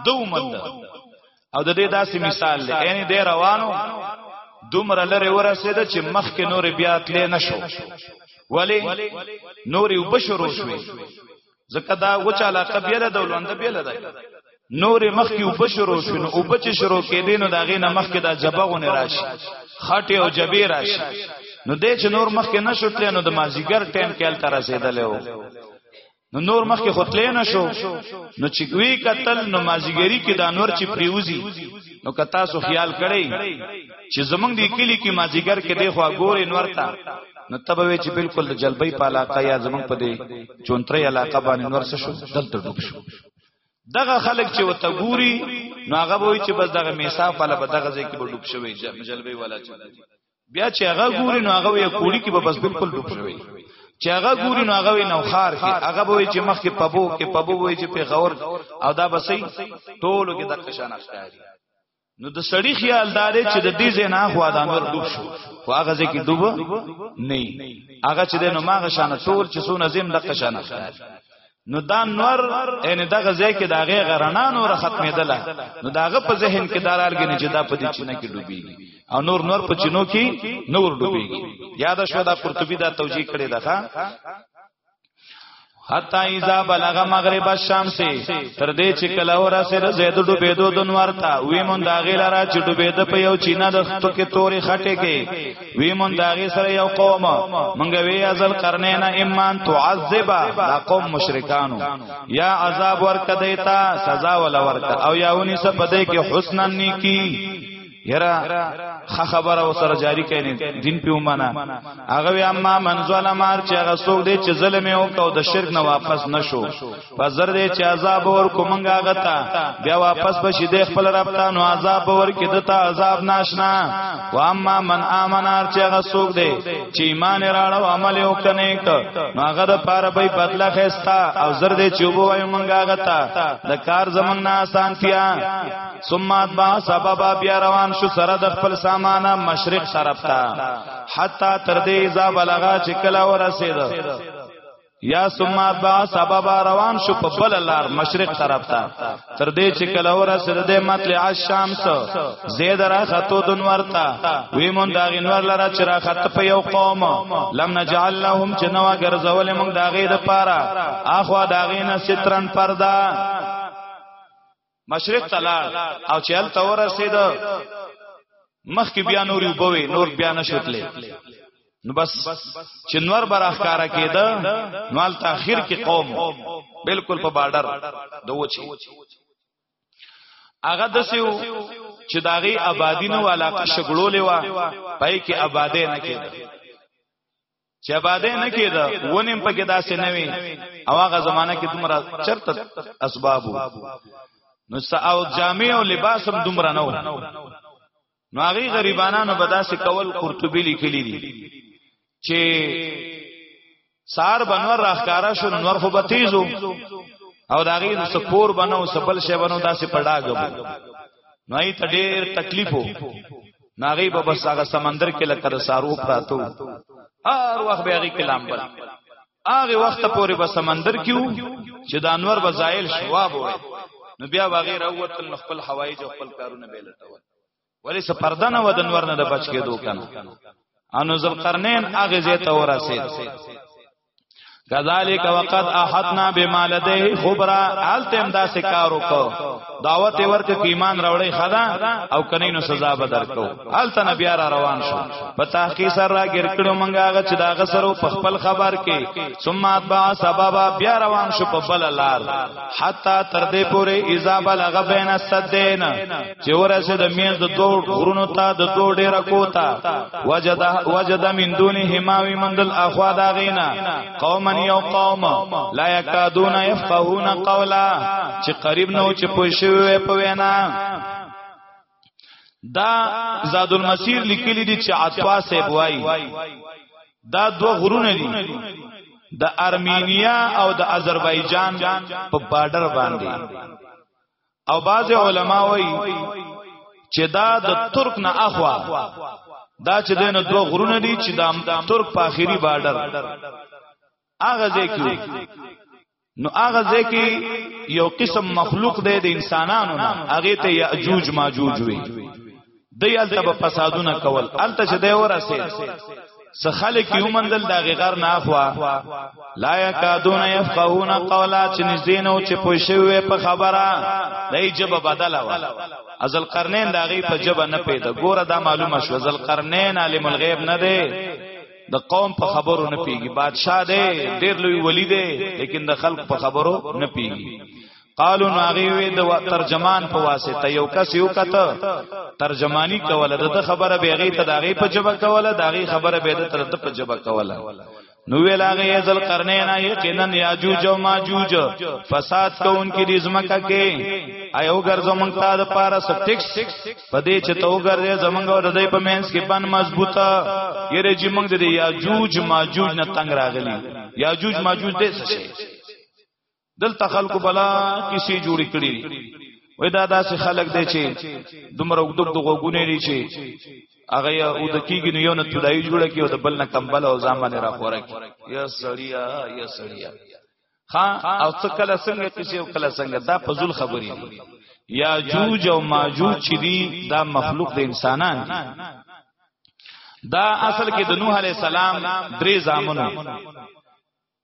دوه مند او د دې داسې مثال دی یعنی د روانو دومره لره ورسېد چې مخ کې نور بیا تلې نشو ولی نور یو بشرو شوې ځکه دا وچ علاقه بیره د ولوند بیره ده نور مخ کې وب شروع شو نو وب چې شروع کې دینو دا غینه مخ کې دا جبغونه راشي خټه او جبې راشي نو دې چې نور مخ کې نشوتل نو د مازیګر ټیم کې ال تر رسیدلې وو نو نور مخکې خپلې نه شو نو چې وی قتل نو مازیګری کې د انور چې پریوزی نو کتا سو خیال کړی چې زمنګ دی کلی کې مازیګر کې دی خو ګور انور تا نو تبوی چې بالکل د جلبۍ په علاقه یا زمنګ په دی چونتري علاقه باندې انور شو دلته ډوب شو دغه خلک چې وته ګوري نو هغه وای چې بس دغه میثاق ولا به دغه ځای کې به ډوب شوی جلبۍ ولا چې بیا چې هغه ګوري نو هغه یې کوړی کې به بس بالکل ډوب شوی چې هغه ګوري نو هغه نو خار کې هغه به چې مخ کې پبو کې پبو وي چې په غور او دا بسې ټولو کې د قشان اختیاري نو د سړی خیال دار چې د دې زنا خو د انور ډوب شو خو هغه ځکه ډوب نه هغه چې د نو ماغه شان ټول چې سونه زم د قشان اختیاري نو دا نور ان دغه ځای کې داغه غرنا نور ختمېدله نو داغه په ذهن کې دارالګې نه جدا په دې چینه کې ډوبېږي او نور نور په چینو کې نور ډوبېږي یاد شو دا قرطبي دا توجیه کړی ده حتا ایزا بلغ مغرب الشمس تر دې چې کله ورا سره زید ډوبېدو دنور تا وی مون دا غیلرا چې ډوبېد په یو چینه د خټو کې تورې خټه کې وی مون داغه سره یو قوم مونږ وی ازل قرنین ایمان تعذب دا قوم مشرکانو یا عذاب ورک دیتا سزا ول ورک او یا ونی سب دې کې حسنا نیکی یرا خبر او سره جاری کینې دین په ومانه هغه اما من ظلم ار چې هغه څوک دی چې ظلم یې وکاو د شرک نه واپس نشو پزر دې چې عذاب ور کومنګا غتا بیا واپس بشي د خپل رب ته نو عذاب ور کې دته عذاب ناشنا و اما من امنار چې هغه سوق دی چې ایمان راړو عمل یو کنه ک نو هغه د پاره به بدله خستا او زر دې چې وو وای منګا غتا د کار زمنګ نه آسان کیا ثم اتبع سبب بیا روان شو سره د خپل سامانه مشرق طرف ته حتا تر دې ذا بلغا چې کلا ورسید یا ثم با سبب روان شو په بل لار مشرق طرف ته تر دې چې کله ورسره د مطلع الشمس زید را خطو دن ورتا وی مون دا غنور لره چې را خط په یو قوم لم نجعل لهم جنوا غرزول مون دا غې د پاره اخوا دا غې نه سترن پردا مشرق ته لاړ او چې هلته ورسېد مخکې بیا نور وبوي نور بیا نشوتلې نو بس چې نور بر اخکارا کېده نو ال تاخير کې قوم بالکل په بارډر دوچی هغه دسیو چې داغي آبادی نو علاقه شګړولې و پای کې آبادې نه کېده چې آبادې نه کېده ونیم پکې داسې نه وي او هغه زمانہ کې دومره چرته اسباب نو او جامع او لباس هم دومره نه و نو هغه غریبانو به داسې کول قرطبي لیکلی دي چې سار بنور راخکارا شو نور خو به تیزو او داغي نو سپور بنو سبل شی بنو داسې پړاګو نو ای ته ډیر تکلیفو ناغي به بس هغه سمندر کې لکه د سارو پراتو هر وخت به هغه کلام بل هغه وخت پورې به سمندر کیو چې د انور بزایل شواب وای نو بیا باغې راوتل خپل هوایي جو خپل کارونه به لټول ولی څه پرده نه ودن ورنه د بچ کېدو کنه انو ذل قرنین هغه زیته ورسید کذالک وقد احدنا بما لديه خبرا حالتم دا سکارو کو دعوت ورک کی ایمان راوړی خدا او کنینو سزا بدر کو حالت نبی را روان شو په تحقیق سره را ګر کړو منګه هغه چې دا غسرو په خپل خبر کې ثم اتبع سببا بیا روان شو په بل لار حتا تر دې پوره اذا بلغ بین السدین چې ورسه د مینځ د دوه غرونو ته د دوه ډیره کوتا وجد وجد من دونه هماوی مندل اخوا دا غینا قوما یو قوم لا یکادون یفقهون قولا چې قریب نو چې پوښوي په وینا دا زاد المسیر لیکلی دي چې عطوا صاحب وای دا دوه غرونه دي د ارمینیا او د آذربایجان په بارډر باندې او بعض علما وایي چې دا د ترک نه اخوا دا چې دینه دوه غرونه دي چې د ترک په اخیری بارډر هغه ځکه نو هغه ځکه یو قسم مخلوق دی د انسانانو نه هغه ته یاجوج ماجوج وي دی الته په فسادونه کول الته چې دی ورسه س خلک یومندل دغه غر نه اخوا لا یکادون یفقهون قولا چې نږدې نو چې پوښوي په خبره دای جب بدل وا ازل قرنین دغه په جب نه پیدا ګوره دا معلومه شو ازل قرنین عالم الغیب نه دی د قوم په خبرو نه پیږي بادشاہ دی ډیر لوی ولی دی لیکن د خلق په خبرو نه پیږي قالو ناغي وی د ترجمان په واسطه یو کس یو کته ترجمانی کوله د خبره به غي ته داغي په جواب کوله داغي خبره به د تر د په جواب کوله نو ویلاغه یزل قرنینا یقینا یاجوج او ماجوج فساد کوونکی د زمکه کې ایو ګرځو مونږ ته د پارا سټیکس پدې چې تو ګرځې زمونږ او دای په مینس کې بن مضبوطه یره چې مونږ د یاجوج ماجوج نه تنگ راغلی یاجوج ماجوج دې څه شي دلته خلکو بلا کیسې جوړې کړې وای دا داسې خلک دی چې دومره وګدب د غوګونه لري چې هغه او د کیږي نو یو نه تدای جوړه کی او د بل نه کمبل او ځان باندې را خوره کی یا سړیا یا سړیا ها او څه کله څنګه کیسې او کله څنګه دا فزول خبرې دي یا جوج او ماجوج چې دي دا مخلوق د انسانان دي دا اصل کې د نوح علی السلام درې زامنو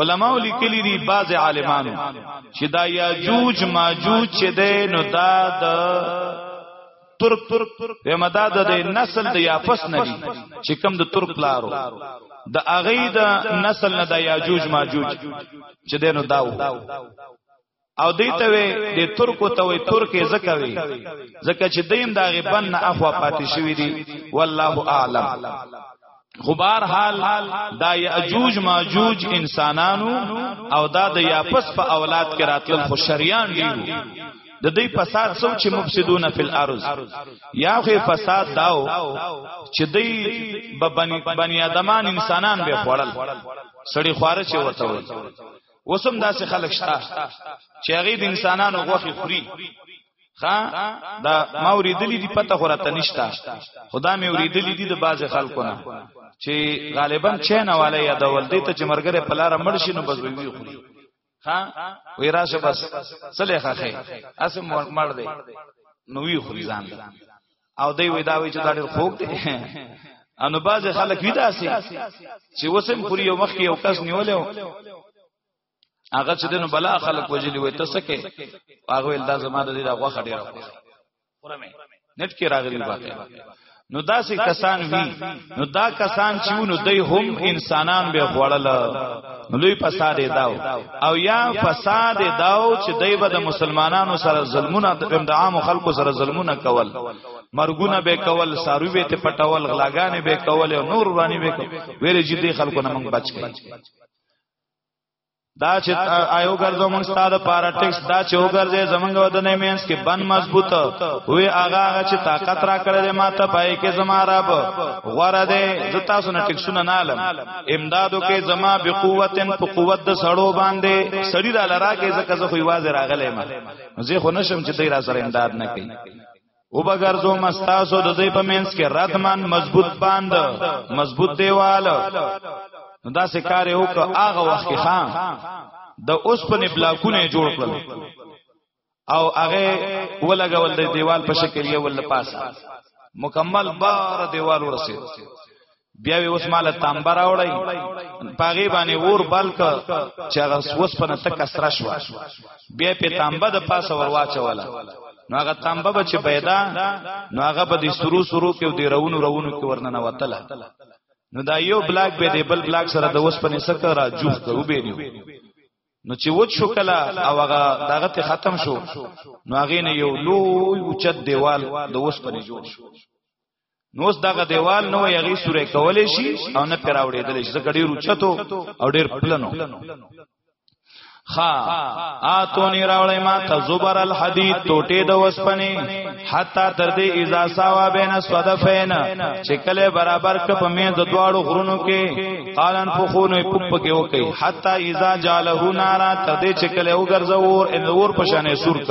علماء لیکلی دی بعض عالمانو چې دا یاجوج ماجوج چې دی نو دا د ترک ترک په مداد د نسل د یافس نه دي چې کم د ترک لارو د اغې د نسل نه د یاجوج ماجوج چې دینو داو او دوی ته وي د ترکو ته وي ترکې زکه وي زکه چې دیم دا غبن نه اخوا پاتې شوی دی والله اعلم خو بهر حال دا یاجوج ماجوج انسانانو او دا د یاپس په اولاد کې راتلل خو شریان دی د دې فساد سو چې مفسدون فی الارض یا خو فساد داو چې دې بنی بنی آدمان انسانان به خوړل سړی خواره چې ورته وي وسم داسې خلک شته چې هغه د انسانانو غوخي خوري خا دا ما اوریدلې دي پته خورته نشتا خدا مې اوریدلې دي د باز خلکو نه چې غالبا چین والے یا دول دي ته چې مرګره پلار مړ شي نو بس وی خوري ها وی راشه بس سلیخه خې اسه مړ دی نو وی خوري ځان او دوی وی دا وی چې دا ډېر خوږ دی انو باز خلک وی داسي چې وسم پوری یو مخ کې یو کس نیولیو هغه چې دنو بلا خلک وجلی وي تاسو کې هغه ول دا زما د دې راغوه خډیر خورمه نت کې راغلی باقي نو داسې کسان وی نو دا کسان چې نو دوی هم انسانان به خوړل نو لوی فساد داو او یا فساد داو چې دوی به د مسلمانانو سره ظلمونه د عام خلکو سره ظلمونه کول مرګونه به کول سارو به ته پټول غلاګانې به کول او نور ورانی به ویل چې دې خلکو نه موږ بچ کړي دا چې آیو ګرځو موږ ستاده پارا ټیکس دا چې وګرځي زمونږ ودنې مینس کې بن مضبوط وې هغه هغه چې طاقت را کړې دې ماته پای کې زما رب غره دې زتا سونه ټیکسونه نه علم امدادو کې زما به قوتن په قوت د سړو باندې سړی را لرا کې زکه زه خو واځ راغلې ما زه خو نشم چې دې را سره امداد نه کوي او بغرزو مستاسو د دې په مینس کې راتمن مضبوط باند مضبوط دیوال نو دا سه کار یو که هغه وخت کې خان د اوس په بلاکونه جوړ کړل او هغه ولګول د دیوال په شکل یو ول پاسه مکمل بار دیوال ورسید بیا وی اوس مال تامبر راوړی پاغي باندې ور بلک چې هغه وس په نته کسره شو بیا په تامبه د پاسه ور واچولا نو هغه تامبه بچ پیدا نو هغه په دې سرو سرو کې د رونو رونو کې ورننه وتله نو دا یو بلاک به دی بل بلاک سره د وس په نسکه را جوخ ته وبېنیو نو چې وڅ شو کله او هغه داغه ته ختم شو نو هغه نه یو لوی اوچت دیوال د اوس پنې جوړ شو نو اوس دغه دیوال نو یغي سورې کولې شي او نه پیراوړې دلې چې ګډې روچتو او ډېر پلنو خا اتونی راولې ما ته زبر الحديد ټوټه د وسپنه حتا تر دې اذا ساوا بین صدفین چې کله برابر ک په مې د دواړو غرونو کې قالن فخونو پپ کې وکي حتا اذا جاله نارا تر دې چې کله وګرځور ان ور پشانې صورت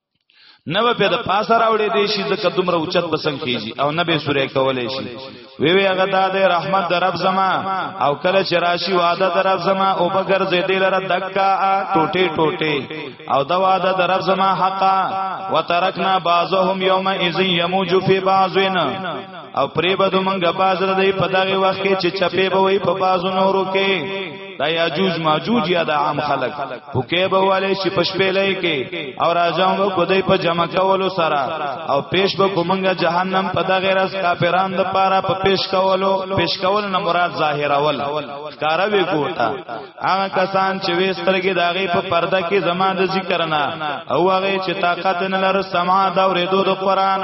نه به د پاسه راوړې دي شي ځکه دومره اوچت بسنګ کیږي او نه به سورې کولې شي وی وی هغه د رحمت در رب زما او کله چې راشي وعده در رب زما او بغیر زې دې لره دکا ټوټه ټوټه او دا وعده در رب زما حقا وترکنا بعضهم یوم اذ یموج فی بعضین او پرې بده مونږه باز ردی په دغه وخت کې چې چپې به وي په بازو نورو کې دا یاجوج ماجوج یا د عام خلق پوکې به والے شي پښپېلې کې او راځم و کدی په جمع کولو سره او پیش به کومنګ جهنم په د غیر اس کافرانو د پاره په پیش کولو پیش کول نه مراد ظاهر اول کارا وی کوتا هغه کسان چې وسترګې داغه په پرده کې زما د ذکر نه او هغه چې طاقت نه لر سما دا ورېدو د قران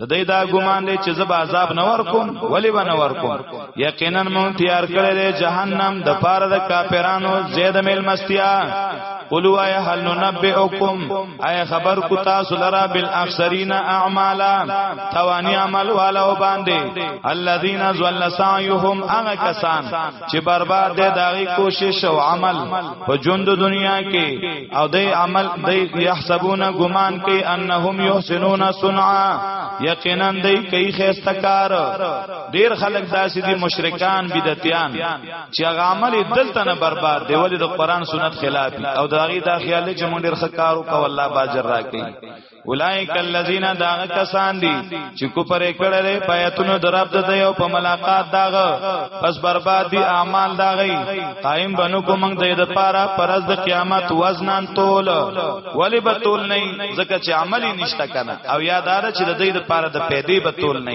د دې دا ګمان دی چې زب عذاب نه ورکوم ولی به نه ورکوم یقینا مون تیار کړی دی جهنم د پاره د کافرانو زید مل مستیا قلوا یا هل ننبئکم ای خبر کو تاسو لرا بالاخسرین اعمالا توانی عمل والو باندې الذین ظل سعیهم هغه کسان چې برباد دی داغي کوشش او عمل په ژوند دنیا کې او د عمل د يحسبون ګمان کې انهم يحسنون صنعا یقینا دی کوي خسته کار ډیر خلک داسې دي مشرکان بدعتيان چې هغه عمل دلته نه برباد دی ولې د قران سنت خلاف او داغي دا خیال چې مونږ ډیر ښه کار وکړو الله باجر راکړي اولائک الذین داغ کسان دی چې کو پرې کړلې پیاتونو درب د یو په ملاقات داغ پس برباد دي اعمال داغي قائم بنو کو موږ د دې پاره پرز د قیامت وزنان تول ولی به تول نه ځکه چې عملی نشته کنه او یادار چې د دې لپاره د پیدې به تول نه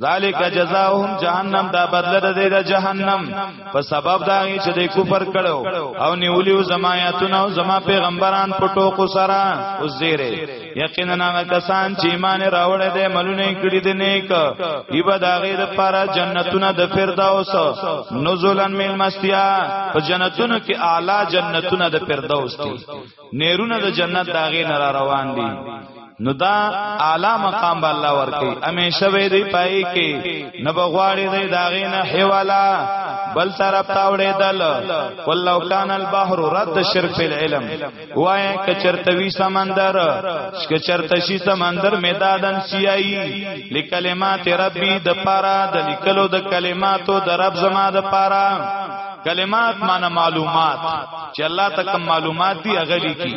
ذالک جزاهم جهنم دا بدله ده د جهنم په سبب دا چې د کفر کړو او نیولیو زمایاتونه او زما پیغمبران په ټوکو سره او زیره یقینا هغه کسان چې ایمان راوړې دي ملونه کړي دي نیک ایبا دا غیر پر جنتونه د فردوس نزولن مل مستیا په جنتونو کې اعلی جنتونه د فردوس دي نیرونه د جنت داغه نه را روان دي نو دا اعلی مقام به الله ورکي همیشه وي دی پای کې نه بغواړي دی داغه نه حوالا بل طرف تا وړېدل قل لو کان البحر رد شرک فی العلم وای کچرتوی سمندر کچرتشی سمندر میدادن سیایی لکلمات ربی د پارا د لیکلو د کلماتو د رب زما د پارا کلمات معنی معلومات چې الله ته کوم معلومات دی هغه لیکي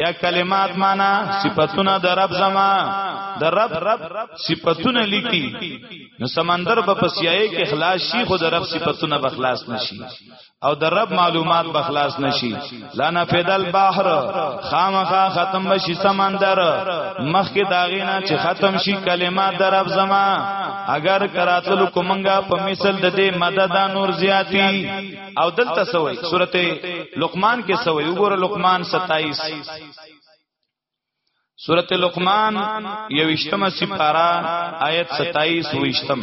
یا کلمات معنا صفاتونه د رب زما د رب صفاتونه لیکي نو سمندر په پسیای کې خلاص شي خو د رب صفاتونه بخلاص نشي او د رب معلومات بخلاص نشي لانا فیدل بحر خامخا ختم بشي سمندر مخکې داغینا چې ختم شي کلمات د رب زما اگر کراتلو کومنګا په مثل د دې مدد نور زیاتی او دلته سوې سورته لقمان کې سوې وګوره لقمان 27 سورت لقمان یوشتم سپارا آیت ستائیس وشتم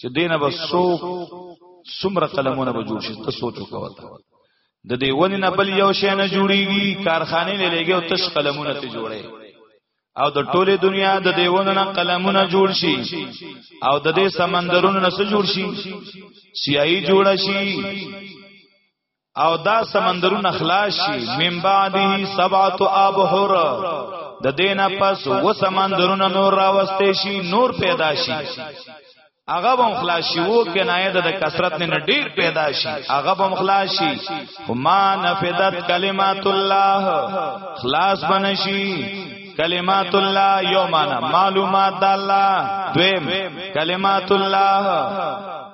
چې دینه به سوق سمره قلمونه به جوړ شي ته سوچ وکوه د دې ونی نه بل یو شی نه جوړیږي کارخانه نه لګي او تش قلمونه ته جوړي او د ټوله دنیا د دیوونو نه قلمونه جوړ شي او د دې سمندرونو نه جوړ شي سیاهي جوړ شي او دا سمندرونه خلاص شي من بعده سبعه ابحر د دینه پس و سمندرونه نور راوستي شي نور پیدا شي هغه به مخلاص شي وو کنایه د کثرت نه ډیر پیدا شي هغه به مخلاص شي ما نفدت کلمات الله خلاص بنشي کلمات الله یو معنا معلومات د الله دویم کلمات الله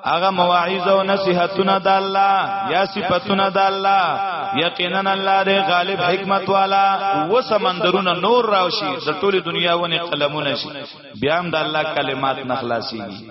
هغه مواعظ او نصيحتونه د الله یا صفاتونه د الله یقینا الله دې غالب حکمت والا و سمندرونه نور راوشي د ټوله دنیا ونی قلمونه شي بیا هم د الله کلمات نخلاصيږي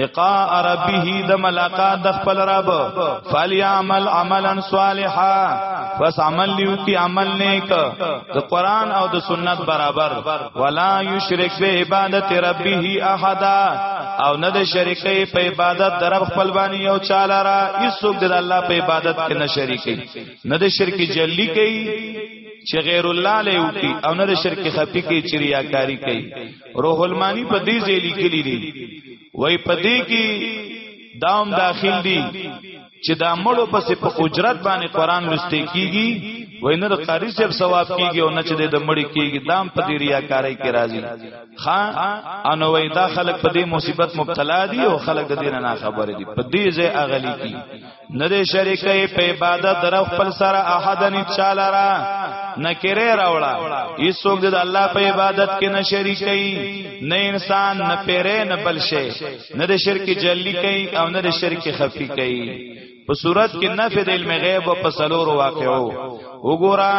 لقاء ربه د ملاقات د خپل رب فلیعمل عملا صالحا پس عمل لیو کی عمل نیک د قران او د سنت برابر ولا یشرک به عبادت ربه احد او نه د شریکې په عبادت در خپل باندې یو چاله را ایسوک د الله په عبادت کې نه شریکې نه د شرک جلی کوي چې غیر الله له او نه د شرک خفي کې چریاکاری کوي روح المانی په دې ځای لیکلی دی وای په دې کې دام داخل دی چې دا مړو پسې په اجرت باندې قران لسته کیږي وای نه د قاری صاحب ثواب کیږي او نه چې د مړی کیږي دام په دې ریاکاری کې راځي خا انو وای دا خلک په دې مصیبت مبتلا دي او خلک د دې نه خبر دي په دې ځای اغلی کی نه دې شریکې په عبادت در خپل سره احد نه چاله را نکره راوړه هیڅوک د الله په عبادت کې نه شریکې نه انسان نه پیرې نه بل شي نه دې شرک جلی کوي او نه دې شرک خفي کوي په صورت کې نفي د علم غیب او په سلور واقعو وګورا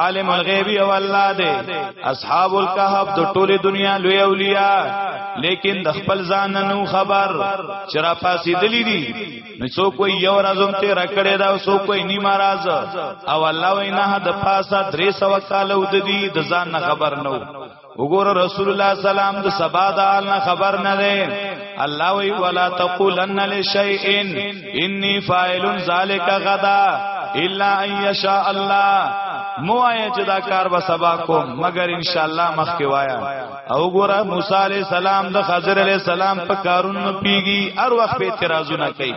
عالم الغیب او الله دې اصحاب الكهف د ټوله دنیا لوی اولیاء لیکن د خپل ځان نو خبر چرا پاسې دلی دي نو څوک وي یو راځم ته رکړې دا څوک وي نیمه راز او الله وینا د پاسه درې سو کال ود دي د ځان خبر نو وګوره رسول الله سلام د سبا د حال نه خبر نه دی الله وی ولا تقولن لشیء انی فاعل ذلک غدا الا ان یشاء الله مو آیا چې دا کار به سبا کوم مگر ان شاء الله مخکې وایا او ګوره موسی علی السلام د خضر علی السلام په کارونو پیږي هر وخت به اعتراضونه کوي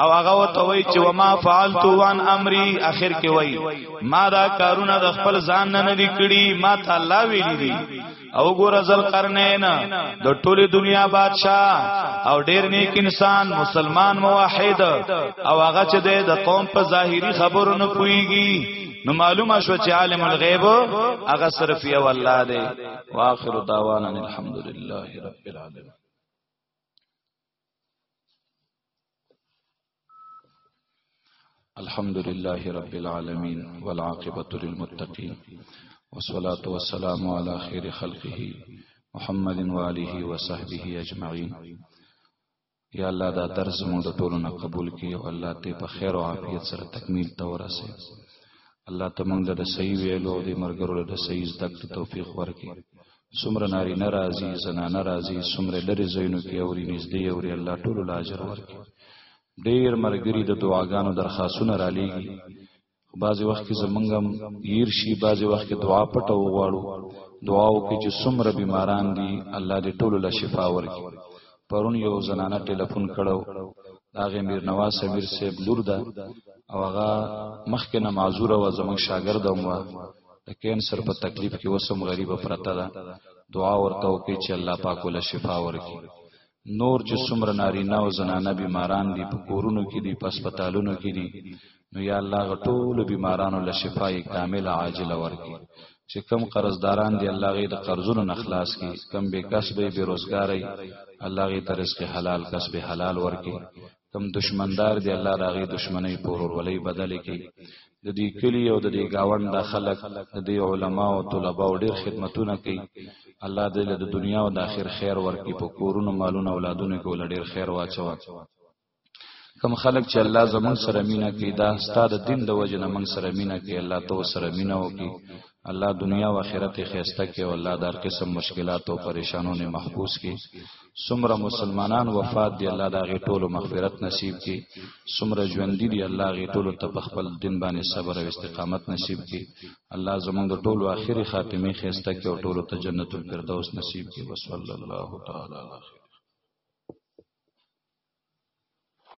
او هغه وته وای چې وما فعلت وان امري اخر کې وای ما دا کارونه د خپل ځان نه نه دي کړی ما ته الله ویلي دي او ګور ازل قرنین د ټوله دنیا بادشاہ او ډیر نیک انسان مسلمان موحد او هغه چې د قوم په ظاهری خبرو نه پويږي نو معلومه شو چې عالم الغیب هغه صرف یو الله دی واخر دعوانا الحمدلله رب العالمین الحمد لله رب العالمين والعاقبة للمتقين والصلاة والسلام على خير خلقه محمد وآله وصحبه أجمعين یا الله دا درس مو د ټولو نه قبول کړي او الله ته په خیر او عافیت سره تکمیل ته ورسه الله ته موږ د صحیح ویلو او د مرګرو د صحیح زده کړې توفیق ورکړي سمره ناری ناراضي زنا ناراضي سمره لري زینو کې اوري نږدې اوري الله ټول لاجر ورکړي ډیر مرګري د دعاګانو درخواستونه را لېږي بعضی وخت کې زمونږم ير شي بعضی وخت کې دعا پټه وغواړو دعا وکړي چې سمره بیماران دي الله دې ټول له شفا ورکړي پرون یو زنانه ټلیفون کړو داغه میر نواز سمیر صاحب لور ده او هغه مخکې نه معذور و زمونږ شاګرد هم و د کینسر په تکلیف کې وسم غریب پرته ده دعا ورته وکړي چې الله پاک ول شفا ورکړي نور چې څومره نارینه او زنانه بیماران دي په کورونو کې دي په هسپتالونو کې دي نو یا الله غټول بیمارانو له شفای کامل عاجل ورکړي چې کم قرضداران دي الله غي د قرضونو نه خلاص کړي کم بے کسبه بے روزګاری الله غي ترزق حلال کسب حلال ورکړي کم دشمندار دی الله راغي دشمنی پور ورولې بدل کی د دې کلی او د دې گاوند د خلک د دې علما او طلبه او ډېر خدمتونه کوي الله دې له دنیا او د آخر خیر ورکړي په کورونو مالونو اولادونو کې ول ډېر خیر واچو کم خلک چې الله زمون سره مینا کوي دا ستاد دین د وجه نه مونږ سره مینا کوي الله تو سره مینا وکي الله دنیا او آخرت خیسته کې او الله دار قسم مشکلات او پریشانو نه محفوظ کې سمره مسلمانان وفات دی الله دا غي ټولو مغفرت نصیب کې سمره ژوند دی الله غي ټولو ته خپل دین باندې صبر او استقامت نصیب کې الله زمونږ ټولو آخري خاتمه خیسته کې او ټولو ته جنت الفردوس نصیب کې وصلی الله تعالی علیه